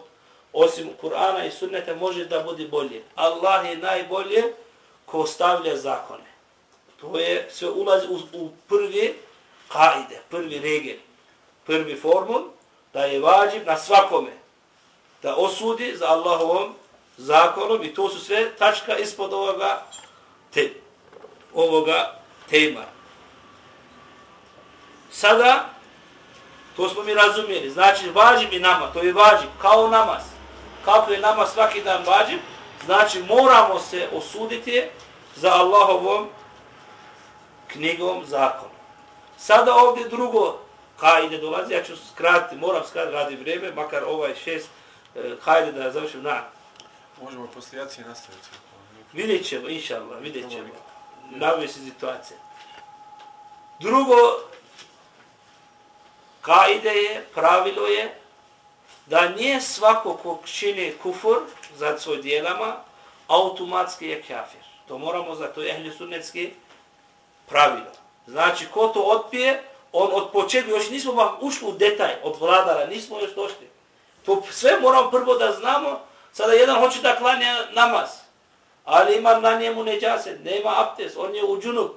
osim Kur'ana i sunneta može da bude bolje. Allah je najbolje ko stavlja zakone. To je sve ulazi u, u prvi kaide, prvi regel, prvi formul, da je vađib na svakome da osudi za Allahovom zakonom i to su sve tačka ispod ovoga, te, ovoga tema. Sada, to smo mi razumijeli, znači vađib i nama, to je vađib, kao namaz kako je nama svaki dan vađib, znači moramo se osuditi za Allahovom knjigom zakonom. Sada ovdje drugo kajde dolazi, ja ću skratiti, moram skratiti radi vrijeme, makar ovaj šest eh, hajde da završim na.
Možemo poslije jacije nastaviti.
Vidjet ćemo, inša Allah, vidjet ćemo. Navije se situacije. Drugo, kaide je, pravilo je, da nije svako ko čini kufur za svoj dijelama, automatski je kafir. To moramo za to je ehli sunnetski pravilo. Znači, ko to odpije, on od početka, još nismo vam ušli u detalj od vladara, nismo još došli. To sve moramo prvo da znamo, sada jedan hoće da klanja namaz, ali ima na njemu neđase, nema aptes, on je u džunup.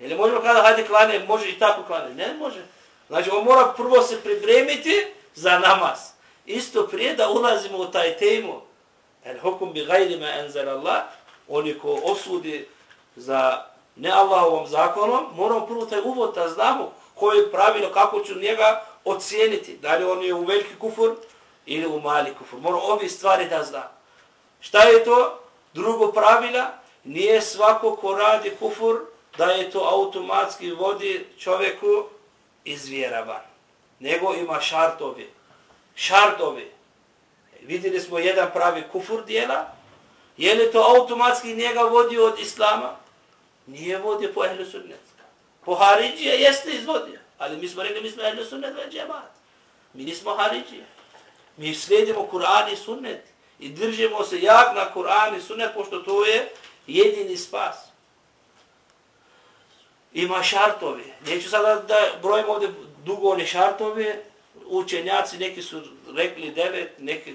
Ili možemo kada hajde klanje, može i tako klanje? Ne može. Znači, on mora prvo se pripremiti za namaz. Isto prije da ulazimo u taj temu, el hukum bi gajri ma enzel Allah, oni ko osudi za ne Allahovom zakonom, moramo prvo taj uvod da znamo koje pravilo, kako ću njega ocijeniti. Da li on je u veliki kufur ili u mali kufur. Moramo ovi stvari da zna. Šta je to? Drugo pravila, nije svako ko radi kufur, da je to automatski vodi čovjeku iz vjera van. Nego ima šartovi. Šartovi. Vidjeli smo jedan pravi kufur dijela. Je li to automatski njega vodi od islama? Nije vodio po ehlu sunnet. Po Haridžije jeste izvodio. Ali mi smo rekli, mi smo ehlu sunnet ve džemat. Mi nismo Haridžije. Mi slijedimo Kur'an i sunnet. I držimo se jak na Kur'an i sunnet, pošto to je jedini spas. Ima šartovi. Neću sada da brojimo ovdje dugo one šartove. Učenjaci neki su rekli devet, neki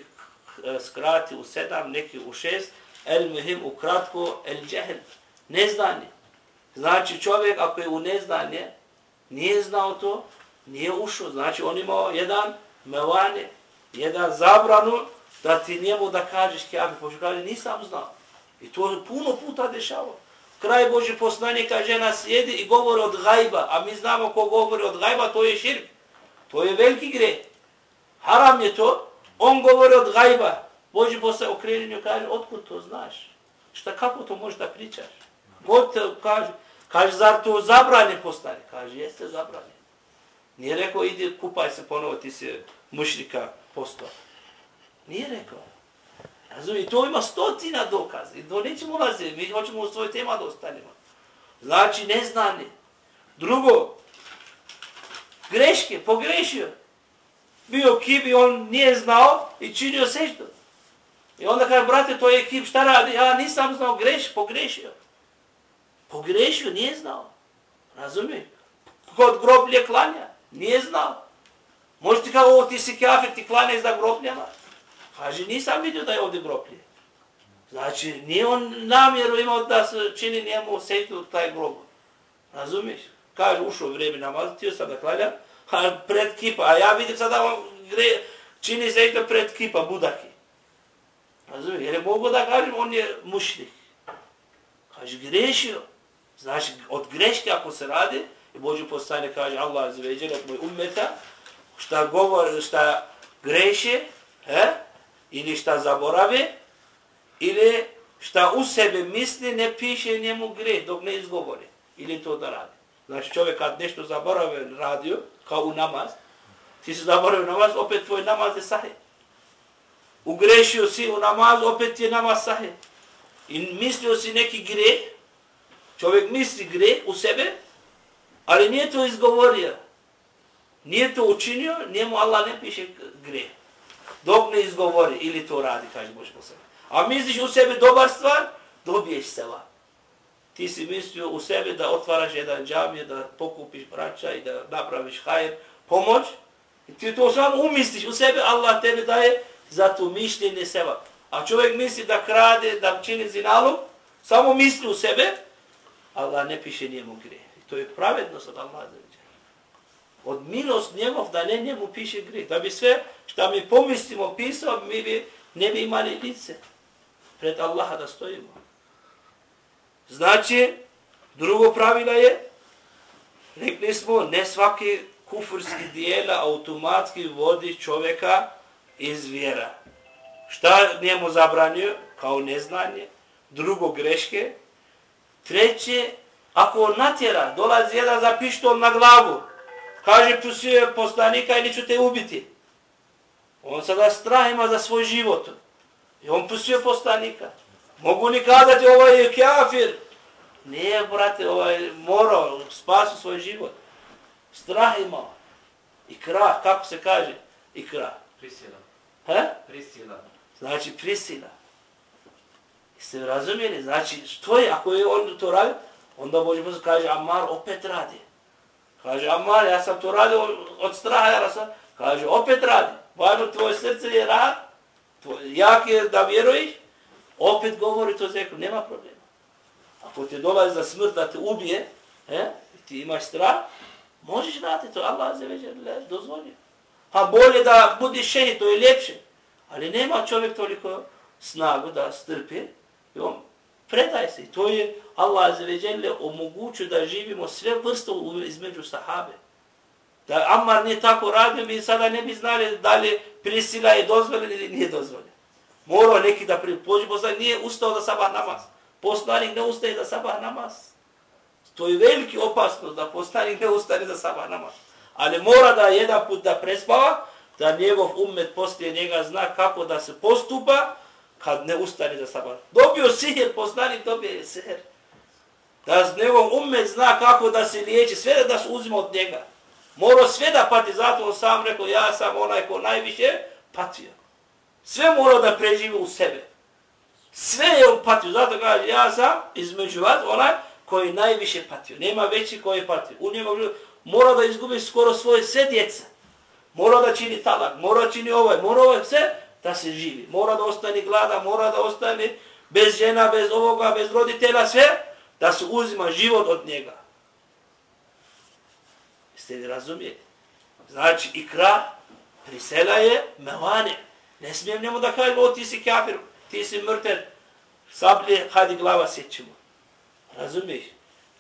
eh, skrati u sedam, neki u šest. El muhim u kratko, el džehel. Neznanje. Znači čovjek ako je u neznanje, nije znao to, nije ušao. Znači on imao jedan mevane, jedan zabranu da ti njemu da kažeš kjavi. Pošto pa kaže nisam znao. I to je puno puta dešavao. Kraj Boži poslanika žena sjedi i govori od gajba, a mi znamo ko govori od gajba, to je širk. To je veliki gre. Haram je to, on govori od gajba. Boži poslanik okrenjenju kaže, otkud to znaš? Šta, kako to možeš da pričaš? God te kaže, kaže, zar to zabranje postane? Kaže, jeste zabranje. Nije rekao, idi kupaj se ponovo, ti si mušrika postao. Nije rekao. Razumije, to ima stotina dokaza. I to nećemo ulaziti, mi hoćemo u svoj tema da ostanemo. Znači, neznanje. Drugo, greške, pogrešio. Bio kip i on nije znao i činio seždu. I onda kaže, brate, to je kip, šta radi? Ja nisam znao, greš, pogrešio. Pogrešio, nije znao. Razumije? Kod groblje klanja, nije znao. Možete ti kao, ovo ti si kafir, ti klanja za grobljama. Kaže, nisam vidio da je ovdje groblje. Znači, nije on namjeru imao da se čini njemu sejtu taj grob. Razumiješ? Kaže, ušao vrijeme namaz, tio sam da klanjam, a pred kipa, a ja vidim sada on gre, čini sejtu pred kipa, budaki. Razumiješ? Jer je mogu da kažem, on je mušnik. Kaže, grešio. Znači, od greške ako se radi, i Boži postane kaže Allah zveđer od moj ummeta, šta govori, šta greše, he, ili šta zaborave, ili šta u sebe misli, ne piše njemu gre dok ne izgovori. Ili to da radi. Znači čovjek kad nešto zaborave radio, kao u namaz, ti se zaboravio namaz, opet tvoj namaz je sahih. Ugrešio si u namaz, opet je namaz sahih. I mislio si neki gre, čovjek misli gre u sebe, ali nije to izgovorio. Nije to učinio, njemu Allah ne piše gre dok ne izgovori ili to radi, kaže Boži poslanik. A misliš u sebi dobar stvar, dobiješ se va. Ti si mislio u sebi da otvaraš jedan džamije, da pokupiš braća i da napraviš hajer, pomoć. I ti to samo umisliš u sebi, Allah tebe daje za to mišljenje seba. A čovjek misli da krade, da čini zinalog, samo misli u sebe, Allah ne piše njemu gre. To je pravednost od Allaha od milost njemov da ne njemu piše grijeh. Da bi sve što mi pomislimo pisao, mi bi ne bi imali lice pred Allaha da stojimo. Znači, drugo pravila je, rekli smo, ne svaki kufurski dijela automatski vodi čovjeka iz vjera. Šta njemu zabranio? Kao neznanje. Drugo, greške. Treće, ako natjera, dolazi jedan za pištol na glavu, kaže pusio poslanika ili ću te ubiti. On sada strah ima za svoj život. I on pusio poslanika. Mogu ni kazati ovaj je kafir. Nije, brate, ovaj morao spasu svoj život. Strah imao. Ikra, kako se kaže? Ikra.
Prisila.
He?
Prisila.
Znači prisila. Jeste razumijeli? Znači, što je, ako je on to radi, onda možemo se kaže, Amar opet radi. Kaže, Amar, ja sam to radio od straha, ja sam, kaže, opet radi. Važno, tvoje srce je rad, tvoj, jak je da vjeruješ, opet govori to zekru, nema problema. Ako te dolazi za smrt da te ubije, he, ti imaš strah, možeš raditi to, Allah za veđer dozvolio. A bolje da budiš šehid, to je ljepše. Ali nema čovjek toliko snagu da strpi, i on predaje se. To je Allah azeveđele omogućio da živimo sve vrste između sahabe. Da Ammar nije tako radio, mi sada ne bi znali da li prisila je dozvoljena ili nije dozvoljena. Morao neki da pripođe, poslanik nije ustao da sabah namaz. Poslanik ne ustaje da sabah namaz. To je veliki opasnost da poslanik ne ustane za sabah namaz. Ali mora da jedan put da prespava, da njegov umet poslije njega zna kako da se postupa kad ne ustane da sabah. Dobio sihir, poslanik dobio sihir. Da njegov umet zna kako da se liječi, sve da se uzima od njega. Morao sve da pati, zato on sam rekao, ja sam onaj ko najviše patio. Sve morao da preživi u sebe. Sve je on patio, zato kaže, ja sam između vas onaj koji najviše patio. Nema veći koji je patio. U njemu mora da izgubi skoro svoje sve djeca. Mora da čini talak, mora da čini ovaj, mora ovaj sve da se živi. Mora da ostane glada, mora da ostane bez žena, bez ovoga, bez roditelja, sve da se uzima život od njega. Jeste li razumijeli? Znači, ikra prisela je mevane. Ne smijem njemu da kaže, o ti si kafir, ti si mrtel, sablje, hajde glava sjećemo. Razumiješ?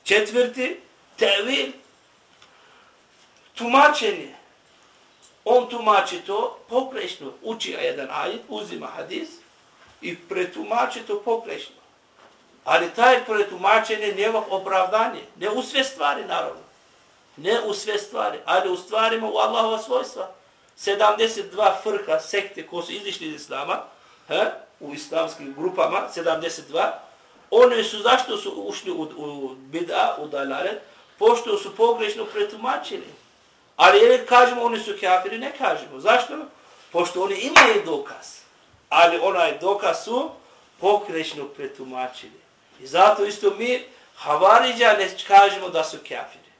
Četvrti, tevil, tumačenje. On tumači to pokrešno. uči jedan ajet, uzima hadis i pretumači to pokrešno. Ali taj pretumačenje nema opravdanje, ne u sve stvari naravno. Ne u sve stvari, ali u stvarima u Allahova svojstva. 72 frka, sekte koji su izišli iz Islama, he, u islamskim grupama, 72, oni su, zašto su ušli u, u bida, u dalalet? Pošto su pogrešno pretumačili. Ali je kažemo, oni su kafiri, ne kažemo. Zašto? Pošto oni imaju dokaz. Ali onaj dokaz su pokrećno pretumačili. I zato isto mi, Havariđa, ne kažemo da su kafiri.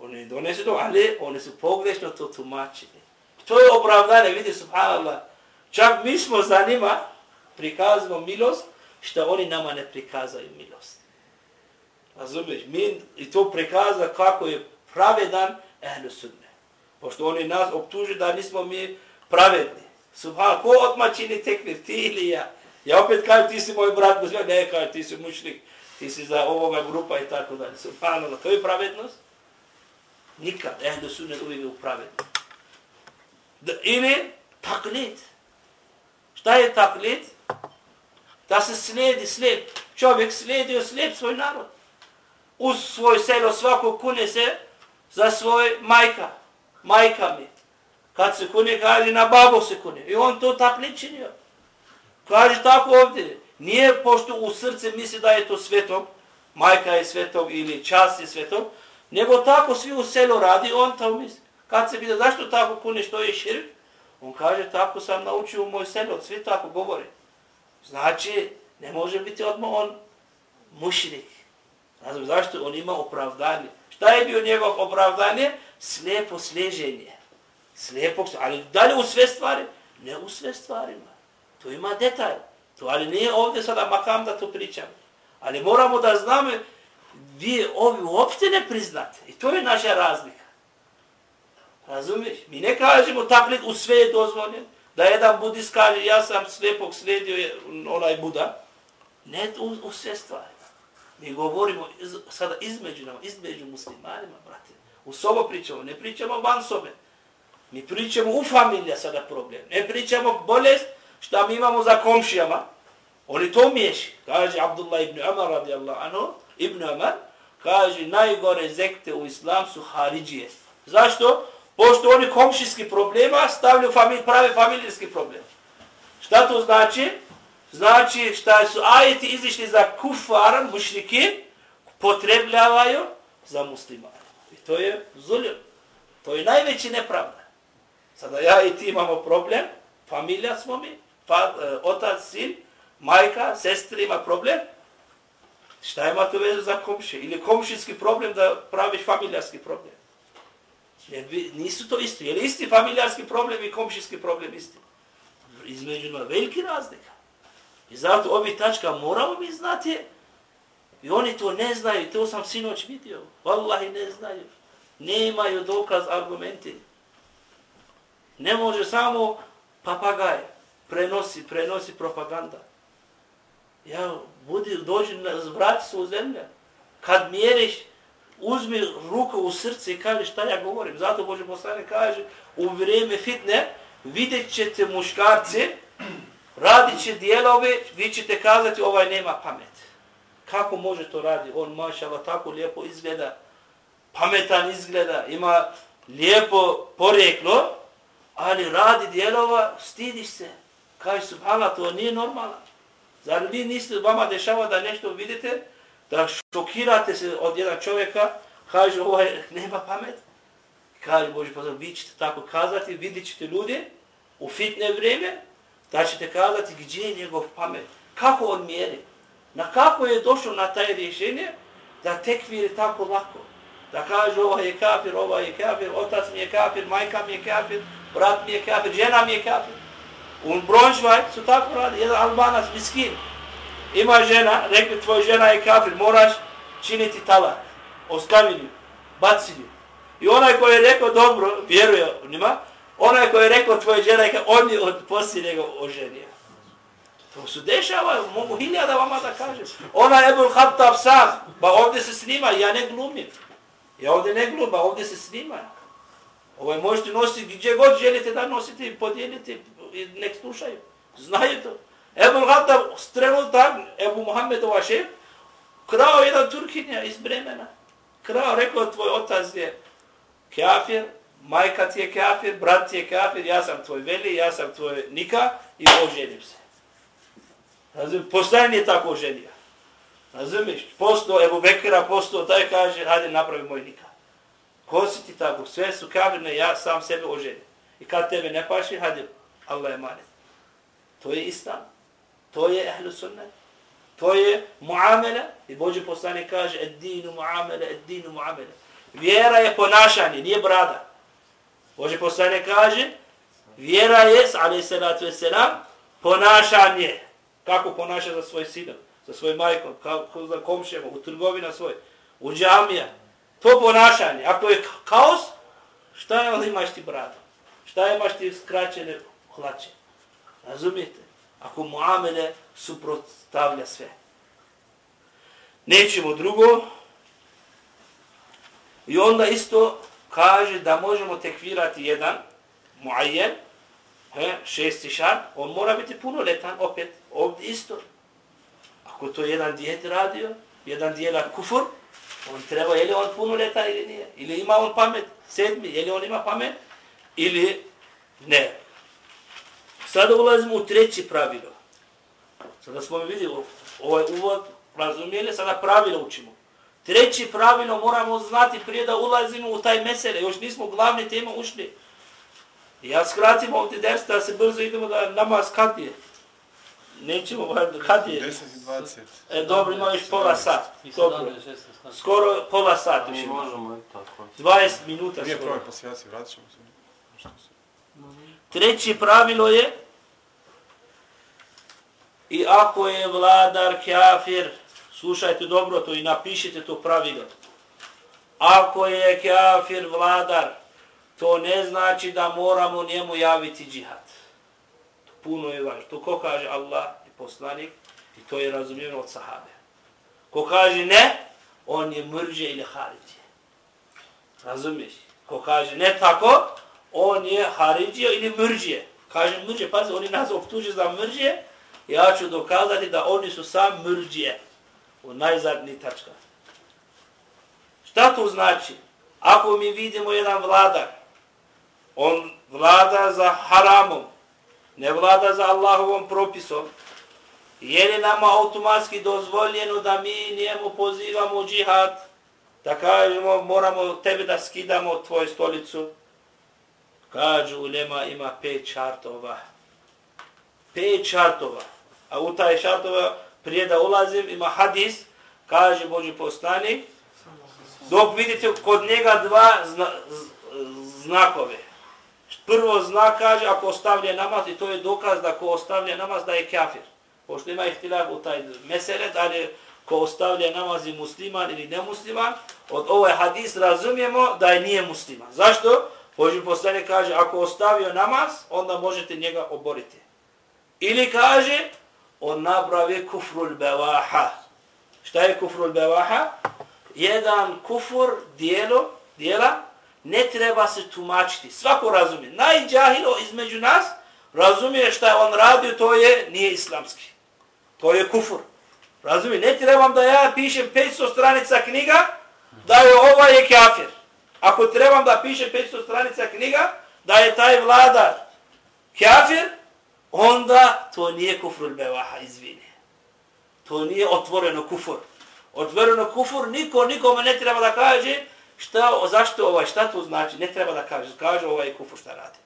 Oni donesu to, ali oni su pogrešno to tumačili. To je opravdanje, vidi subhanallah. Čak mi smo za njima prikazimo milost, što oni nama ne prikazaju milost. Razumiješ? Mi i to prikaza kako je pravedan ehlu sunne. Pošto oni nas optuži da nismo mi pravedni. Subhan, ko odmah čini tekvir, ti ili ja? Ja opet kažem, ti si moj brat, ne kažem, ti si mušlik, ti si za ovoga grupa i tako dalje. Subhanallah, to je pravednost? Nikad. Ehlu sunne uvijek je Da, Ili taklid. Šta je taklid? Da se slijedi slijep. Čovjek slijedio slijep svoj narod. Uz svoj selo svako kune se za svoj majka. Majka mi. Kad se kune, kaže na babo se kune. I on to taklid činio. Kaže tako ovdje. Nije pošto u srce misli da je to svetog, Majka je svetog ili čast je svetog nego tako svi u selu radi, on to misli. Kad se pita zašto tako kune što je širk? On kaže, tako sam naučio u moj selu, svi tako govori. Znači, ne može biti odmah on mušnik. Znači, zašto? On ima opravdanje. Šta je bio njegov opravdanje? Slijepo slježenje. Slijepo, ali da li u sve stvari? Ne u sve stvarima. To ima detalj. To, ali nije ovdje sada makam da to pričam. Ali moramo da znamo vi ovi uopšte ne priznate. I to je naša razlika. Razumiješ? Mi ne kažemo taklit u sve je dozvoljen. Da jedan budist kaže ja sam slepog sledio onaj Buda. Ne u, u sve stvari. Mi govorimo iz, sada između nama, između muslimanima, brate. U sobo pričamo, ne pričamo van sobe. Mi pričamo u familija sada problem. Ne pričamo bolest što mi imamo za komšijama. Oni to miješi. Kaže Abdullah ibn Umar radijallahu anhu, Ibn Umar, kaže najgore zekte u islam su Haridžije. Zašto? Pošto oni komšijski problema stavljaju famili, prave familijski problem. Šta to znači? Znači šta su ajeti izišli za kufar, mušniki, potrebljavaju za muslimane. I to je zuljem. To je najveći nepravda. Sada ja i ti imamo problem, familija smo mi, pa, e, otac, sin, majka, sestri ima problem. Šta ima to veze za komši? Ili komšinski problem da praviš familijarski problem? Jer nisu to isti. Je li isti familijarski problem i komšinski problem isti? Između ima veliki razlika. I zato ovi tačka moramo mi znati i oni to ne znaju. To sam sinoć vidio. Wallahi ne znaju. Nemaju dokaz argumenti. Ne može samo papagaj prenosi, prenosi propaganda. Ja, budi, dođi, vrati se u zemlju. Kad mjeriš, uzmi ruku u srce i kaži šta ja govorim. Zato Bože poslane kaže, u vrijeme fitne vidjet ćete muškarce, radit će dijelove, vi ćete kazati ovaj nema pamet. Kako može to radi? On mašala tako lijepo izgleda, pametan izgleda, ima lijepo poreklo, ali radi dijelova, stidiš se. Kaže, subhala, to nije normalno. Zar vi niste vama dešava da nešto vidite, da šokirate se od jedan čovjeka, kaže, ovaj nema pamet. Kaže, Bože, pa vi ćete tako kazati, vidit ćete ljude u fitne vrijeme, da ćete kazati gdje je njegov pamet, kako on mjeri, na kako je došao na taj rješenje, da tekvir tako lako. Da kaže, ovaj je kafir, ovaj je kafir, otac mi je kafir, majka mi je kafir, brat mi je kafir, žena mi je kafir. U Bronšvaj su tako radi, jedan albanac, miskin. Ima žena, rekli tvoja žena je kafir, moraš činiti talak, ostavini, bacini. I onaj koji je rekao dobro, vjeruje u njima, onaj koji je rekao tvoje žena on je od poslije njega oženio. To su dešava, mogu hiljada vama da kažem. Ona je Ebul Khattab sam, pa ovdje se snima, ja ne glumim. Ja ovdje ne gluba, ovdje se snima. Ovo možete nositi gdje god želite da nosite i podijelite, nek slušaju. Znaju to. Ebu Gata trenutak, Ebu Muhammedova šef, krao jedan Turkinja iz Bremena. Krao, rekao, tvoj otac je kafir, majka ti je kafir, brat ti je kafir, ja sam tvoj veli, ja sam tvoj nika i oženim se. Razumiješ, postajan je tako oženio. Razumiješ, posto, Ebu Bekira, posto, taj kaže, hajde napravi moj nika. Ko si ti tako? Sve su kafirne, ja sam sebe oženim. I kad tebe ne paši, hajde, Allah je mani. To je islam. To je ehlu sunnet. To je muamele. I Boži poslani kaže, ed dinu muamele, ed dinu muamele. Vjera je ponašanje, nije brada. Boži poslane kaže, vjera je, alaih salatu wasalam, ponašanje. Kako ponaša za svoj sinom, za svoj majkom, kako za komšema, u trgovina svoj, u džamija. To ponašanje. Ako je kaos, šta je imaš ti brada? Šta imaš ti skraćene hlače. Razumijete? Ako muamele suprotstavlja sve. Nećemo drugo. I onda isto kaže da možemo tekvirati jedan muajen, he, šesti šar, on mora biti punoletan, opet, ovdje isto. Ako to jedan djet radio, jedan dijela kufur, on treba, je li on punoletan ili nije? Ili ima on pamet, sedmi, je li on ima pamet? Ili ne. Sada ulazimo u treći pravilo. Sada smo vidjeli ovaj uvod, razumijeli, sada pravilo učimo. Treći pravilo moramo znati prije da ulazimo u taj mesele. Još nismo glavne teme ušli. Ja skratim ovdje ders da se brzo idemo da namaz kad je. Nećemo, kad je?
10 i 20.
E, dobro, ima još pola sat. Dobro. Skoro pola sat.
Mi možemo i tako.
20 minuta
skoro. Nije prvo posljedaci, vratit ćemo se.
Treće pravilo je i ako je vladar kafir, slušajte dobro to i napišite to pravilo. Ako je kafir vladar, to ne znači da moramo njemu javiti džihad. To puno je važno. To ko kaže Allah i poslanik i to je razumljeno od sahabe. Ko kaže ne, on je mrđe ili haridje. Razumiješ? Ko kaže ne tako, on je haridje ili mrđe. Kaže mrđe, pazi, oni nas optuže za mrđe, ja ću dokazati da oni su sam mrđije u najzadnji tačka. Šta to znači? Ako mi vidimo jedan vladar, on vlada za haramom, ne vlada za Allahovom propisom, je li nama automatski dozvoljeno da mi njemu pozivamo džihad? da kažemo moramo tebe da skidamo tvoju stolicu. Kažu ulema ima pet šartova. Pet šartova. A u taj šartova prije da ulazim ima hadis, kaže Boži poslanik, dok vidite kod njega dva zna, znakove. Prvo znak kaže ako ostavlja namaz i to je dokaz da ko ostavlja namaz da je kafir. Pošto ima ihtilaf u taj mesele, da li ko ostavlja namaz i musliman ili nemusliman, od ovaj hadis razumijemo da je nije musliman. Zašto? Boži poslanik kaže, ako ostavio namaz, onda možete njega oboriti. Ili kaže, on napravi kufrul bevaha. Šta je kufrul bevaha? Jedan kufur, dijelo, dijela, ne treba se tumačiti. Svako razumije. Najđahilo između nas razumije šta je on radio, to je nije islamski. To je kufur. Razumije? Ne trebam da ja pišem 500 stranica knjiga, da je ovaj je kafir. Ako trebam da pišem 500 stranica knjiga, da je taj vladar kafir, onda to nije kufrul bevaha, izvini. To nije otvoreno kufur. Otvoreno kufur, niko nikome ne treba da kaže šta, zašto ovaj, šta to znači, ne treba da kaže, kaže ovaj kufur šta radi.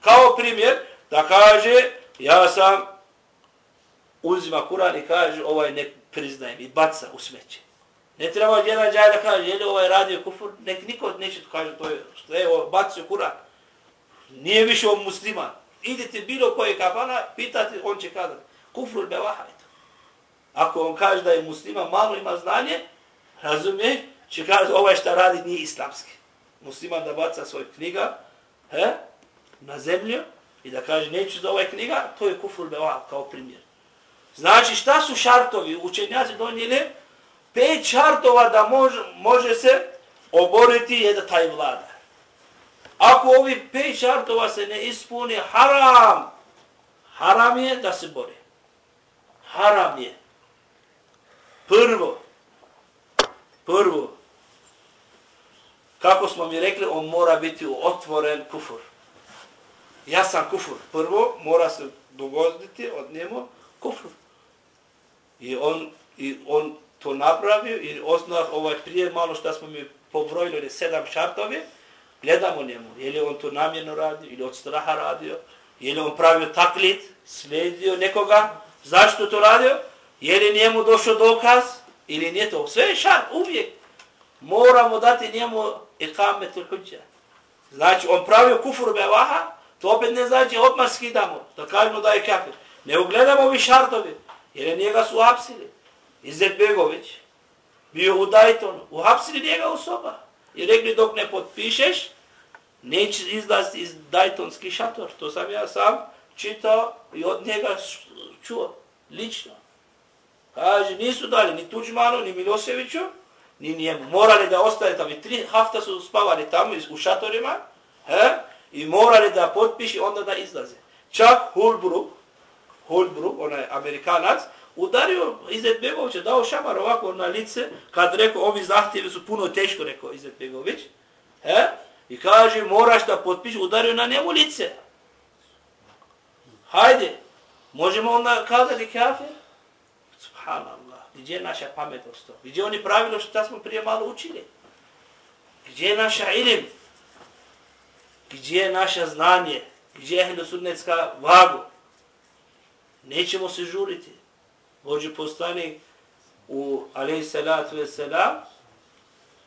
Kao primjer, da kaže, ja sam uzima Kur'an i kaže, ovaj ne priznajem i baca u smeće. Ne treba jedan džaj da kaže, je li ovaj radio kufur, nek niko neće to kaže, to je, što je, bacio Kur'an. Nije više on musliman. Idete bilo koje kafana, pitate, on će kazati, kufrul bevaha. Ako on kaže da je musliman, malo ima znanje, razumije, će kaže, ovaj šta radi nije islamski. Musliman da baca svoj knjiga, he, na zemlju, i da kaže, neću za ovaj knjiga, to je kufrul bevaha, kao primjer. Znači, šta su šartovi? Učenjaci donijeli pet šartova da može, može se oboriti jedan taj vladar. Ako ovi pet šartova se ne ispuni, haram. Haram je da se bori. Haram je. Prvo. Prvo. Kako smo mi rekli, on mora biti otvoren kufur. Ja sam kufur. Prvo, mora se dogoditi od njemu kufur. I on, i on to napravio i osnov ovaj prije malo što smo mi pobrojili sedam šartovi, gledamo njemu, je li on to namjerno radio ili od straha radio, je li on pravio taklit, sledio nekoga, zašto to radio, je li njemu došao dokaz ili nije to. Sve je šar, uvijek. Moramo dati njemu ikametul huđa. Znači, on pravio kufur bevaha, to opet ne znači odmah skidamo, da kažemo da je kafir. Ne ugledamo vi šartovi, jer je njega su uhapsili. Izet Begović bio u Daytonu, uhapsili njega u soba i rekli dok ne potpišeš, neće izlaziti iz Daytonski šator. To sam ja sam čitao i od njega čuo, lično. Kaže, nisu dali ni Tuđmanu, ni Miloseviću, ni njemu. Morali da ostane tamo. I tri hafta su spavali tamo u šatorima he? i morali da potpiši, onda da izlaze. Čak Hulbru, Hulbru, onaj Amerikanac, udario Izetbegović, dao šamar ovako na lice, kad rekao, ovi zahtjevi su puno teško, rekao Izetbegović. He? i kaže, moraš da potpiši, udario na njemu lice. Hajde, možemo onda kazati kafir? Subhanallah, gdje je naša pamet ostao? Gdje oni pravilo što smo prije malo učili? Gdje je naša ilim? Gdje je naša znanje? Gdje je ehlosudnetska vagu? Nećemo se žuriti. Boži poslanik u alaih salatu ve selam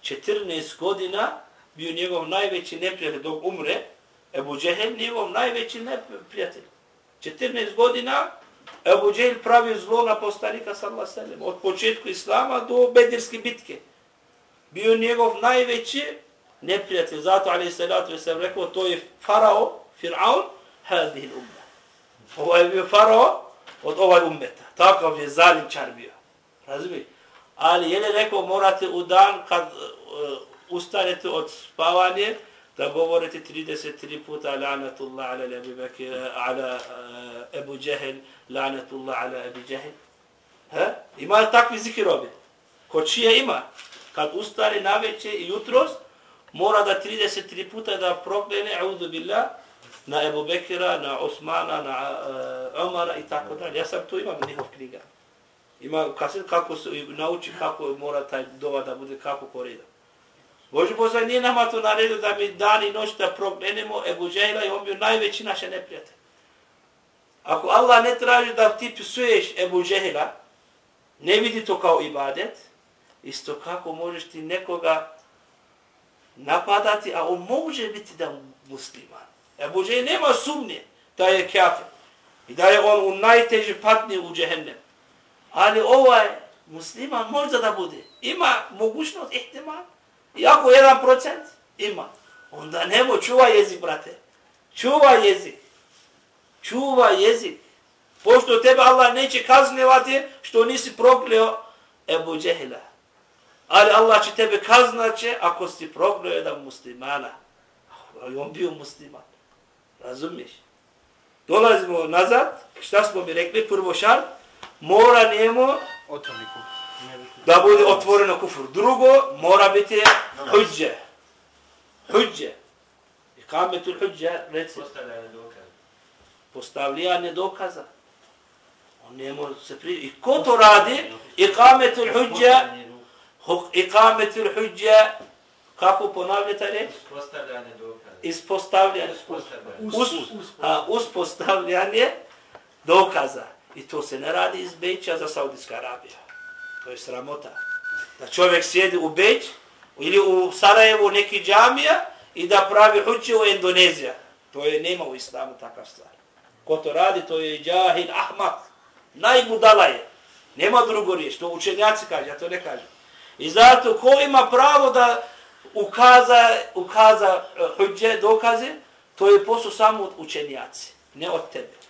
14 godina bio njegov najveći neprijatelj dok umre Ebu Džehel njegov najveći neprijatelj. 14 godina Ebu Džehel pravio zlo na poslanika sallallahu sallam od početku islama do bedirske bitke. Bio njegov najveći neprijatelj zato alaih salatu ve selam rekao to je farao Fir'aun hadih umma ovo je bio farao od ovaj ummeta. Takav je zalimčar bio. Razumije? Ali je li rekao morate u dan kad uh, ustanete od spavanje da govorite 33 puta la'natullah ala e, e, Ebu Bekir, ala uh, Ebu Džehel, la'natullah ala Ebu Džehel. Ha? Ima takvi zikirovi. Ko čije ima? Kad ustane na večer i jutros, mora da 33 puta da proklene, audu billah, na Ebu Bekira, na Osmana, na uh, Omara i tako dalje. Ja sam tu imam njihov knjiga. Ima kaset kako se nauči kako mora taj dova da bude kako koreda. Boži Bozaj nije nama to naredio da mi dan i noć da proklenemo Ebu Džehla i on bio najveći naše neprijatelj. Ako Allah ne traži da ti psuješ Ebu Džehla, ne vidi to kao ibadet, isto kako možeš ti nekoga napadati, a on može biti da musliman. Ebu Džehl nema sumnje da je kafir i da je on u najteži patni u džehennem. Ali ovaj musliman možda da bude. Ima mogućnost, ihtimal. Iako jedan procent, ima. Onda nemo, čuva jezik, brate. Čuva jezik. Čuva jezik. Pošto tebe Allah neće kaznevati što nisi prokleo Ebu Džehila. Ali Allah će tebe kaznaće ako si prokleo jedan muslimana. Ali on bio musliman. Razumiješ? Dolazimo nazad. Šta smo mi rekli? Prvo šart. Mora njemu da bude otvoreno kufur. Drugo, mora biti huđe. Huđe. I kametul huđe, reci. Postavljanje dokaza. On ne može se pri... I ko to radi? I kametul huđe. I kametul huđe. Kako ponavljate reći?
Postavljanje dokaza.
Ispostavljanje. Uspostavljanje dokaza. I to se ne radi iz Beća za Saudijska Arabija. To je sramota. Da čovjek sjedi u Beć ili u Sarajevu neki džamija i da pravi huće u Indonezija. To je nema u islamu takav stvar. Ko to radi, to je džahil ahmak. Najbudala je. Nema drugo riješ. To učenjaci kaže, ja to ne kažem. I zato ko ima pravo da ukaza, ukaza hođe, dokaze, to je posao samo od učenjaci. Ne od tebe.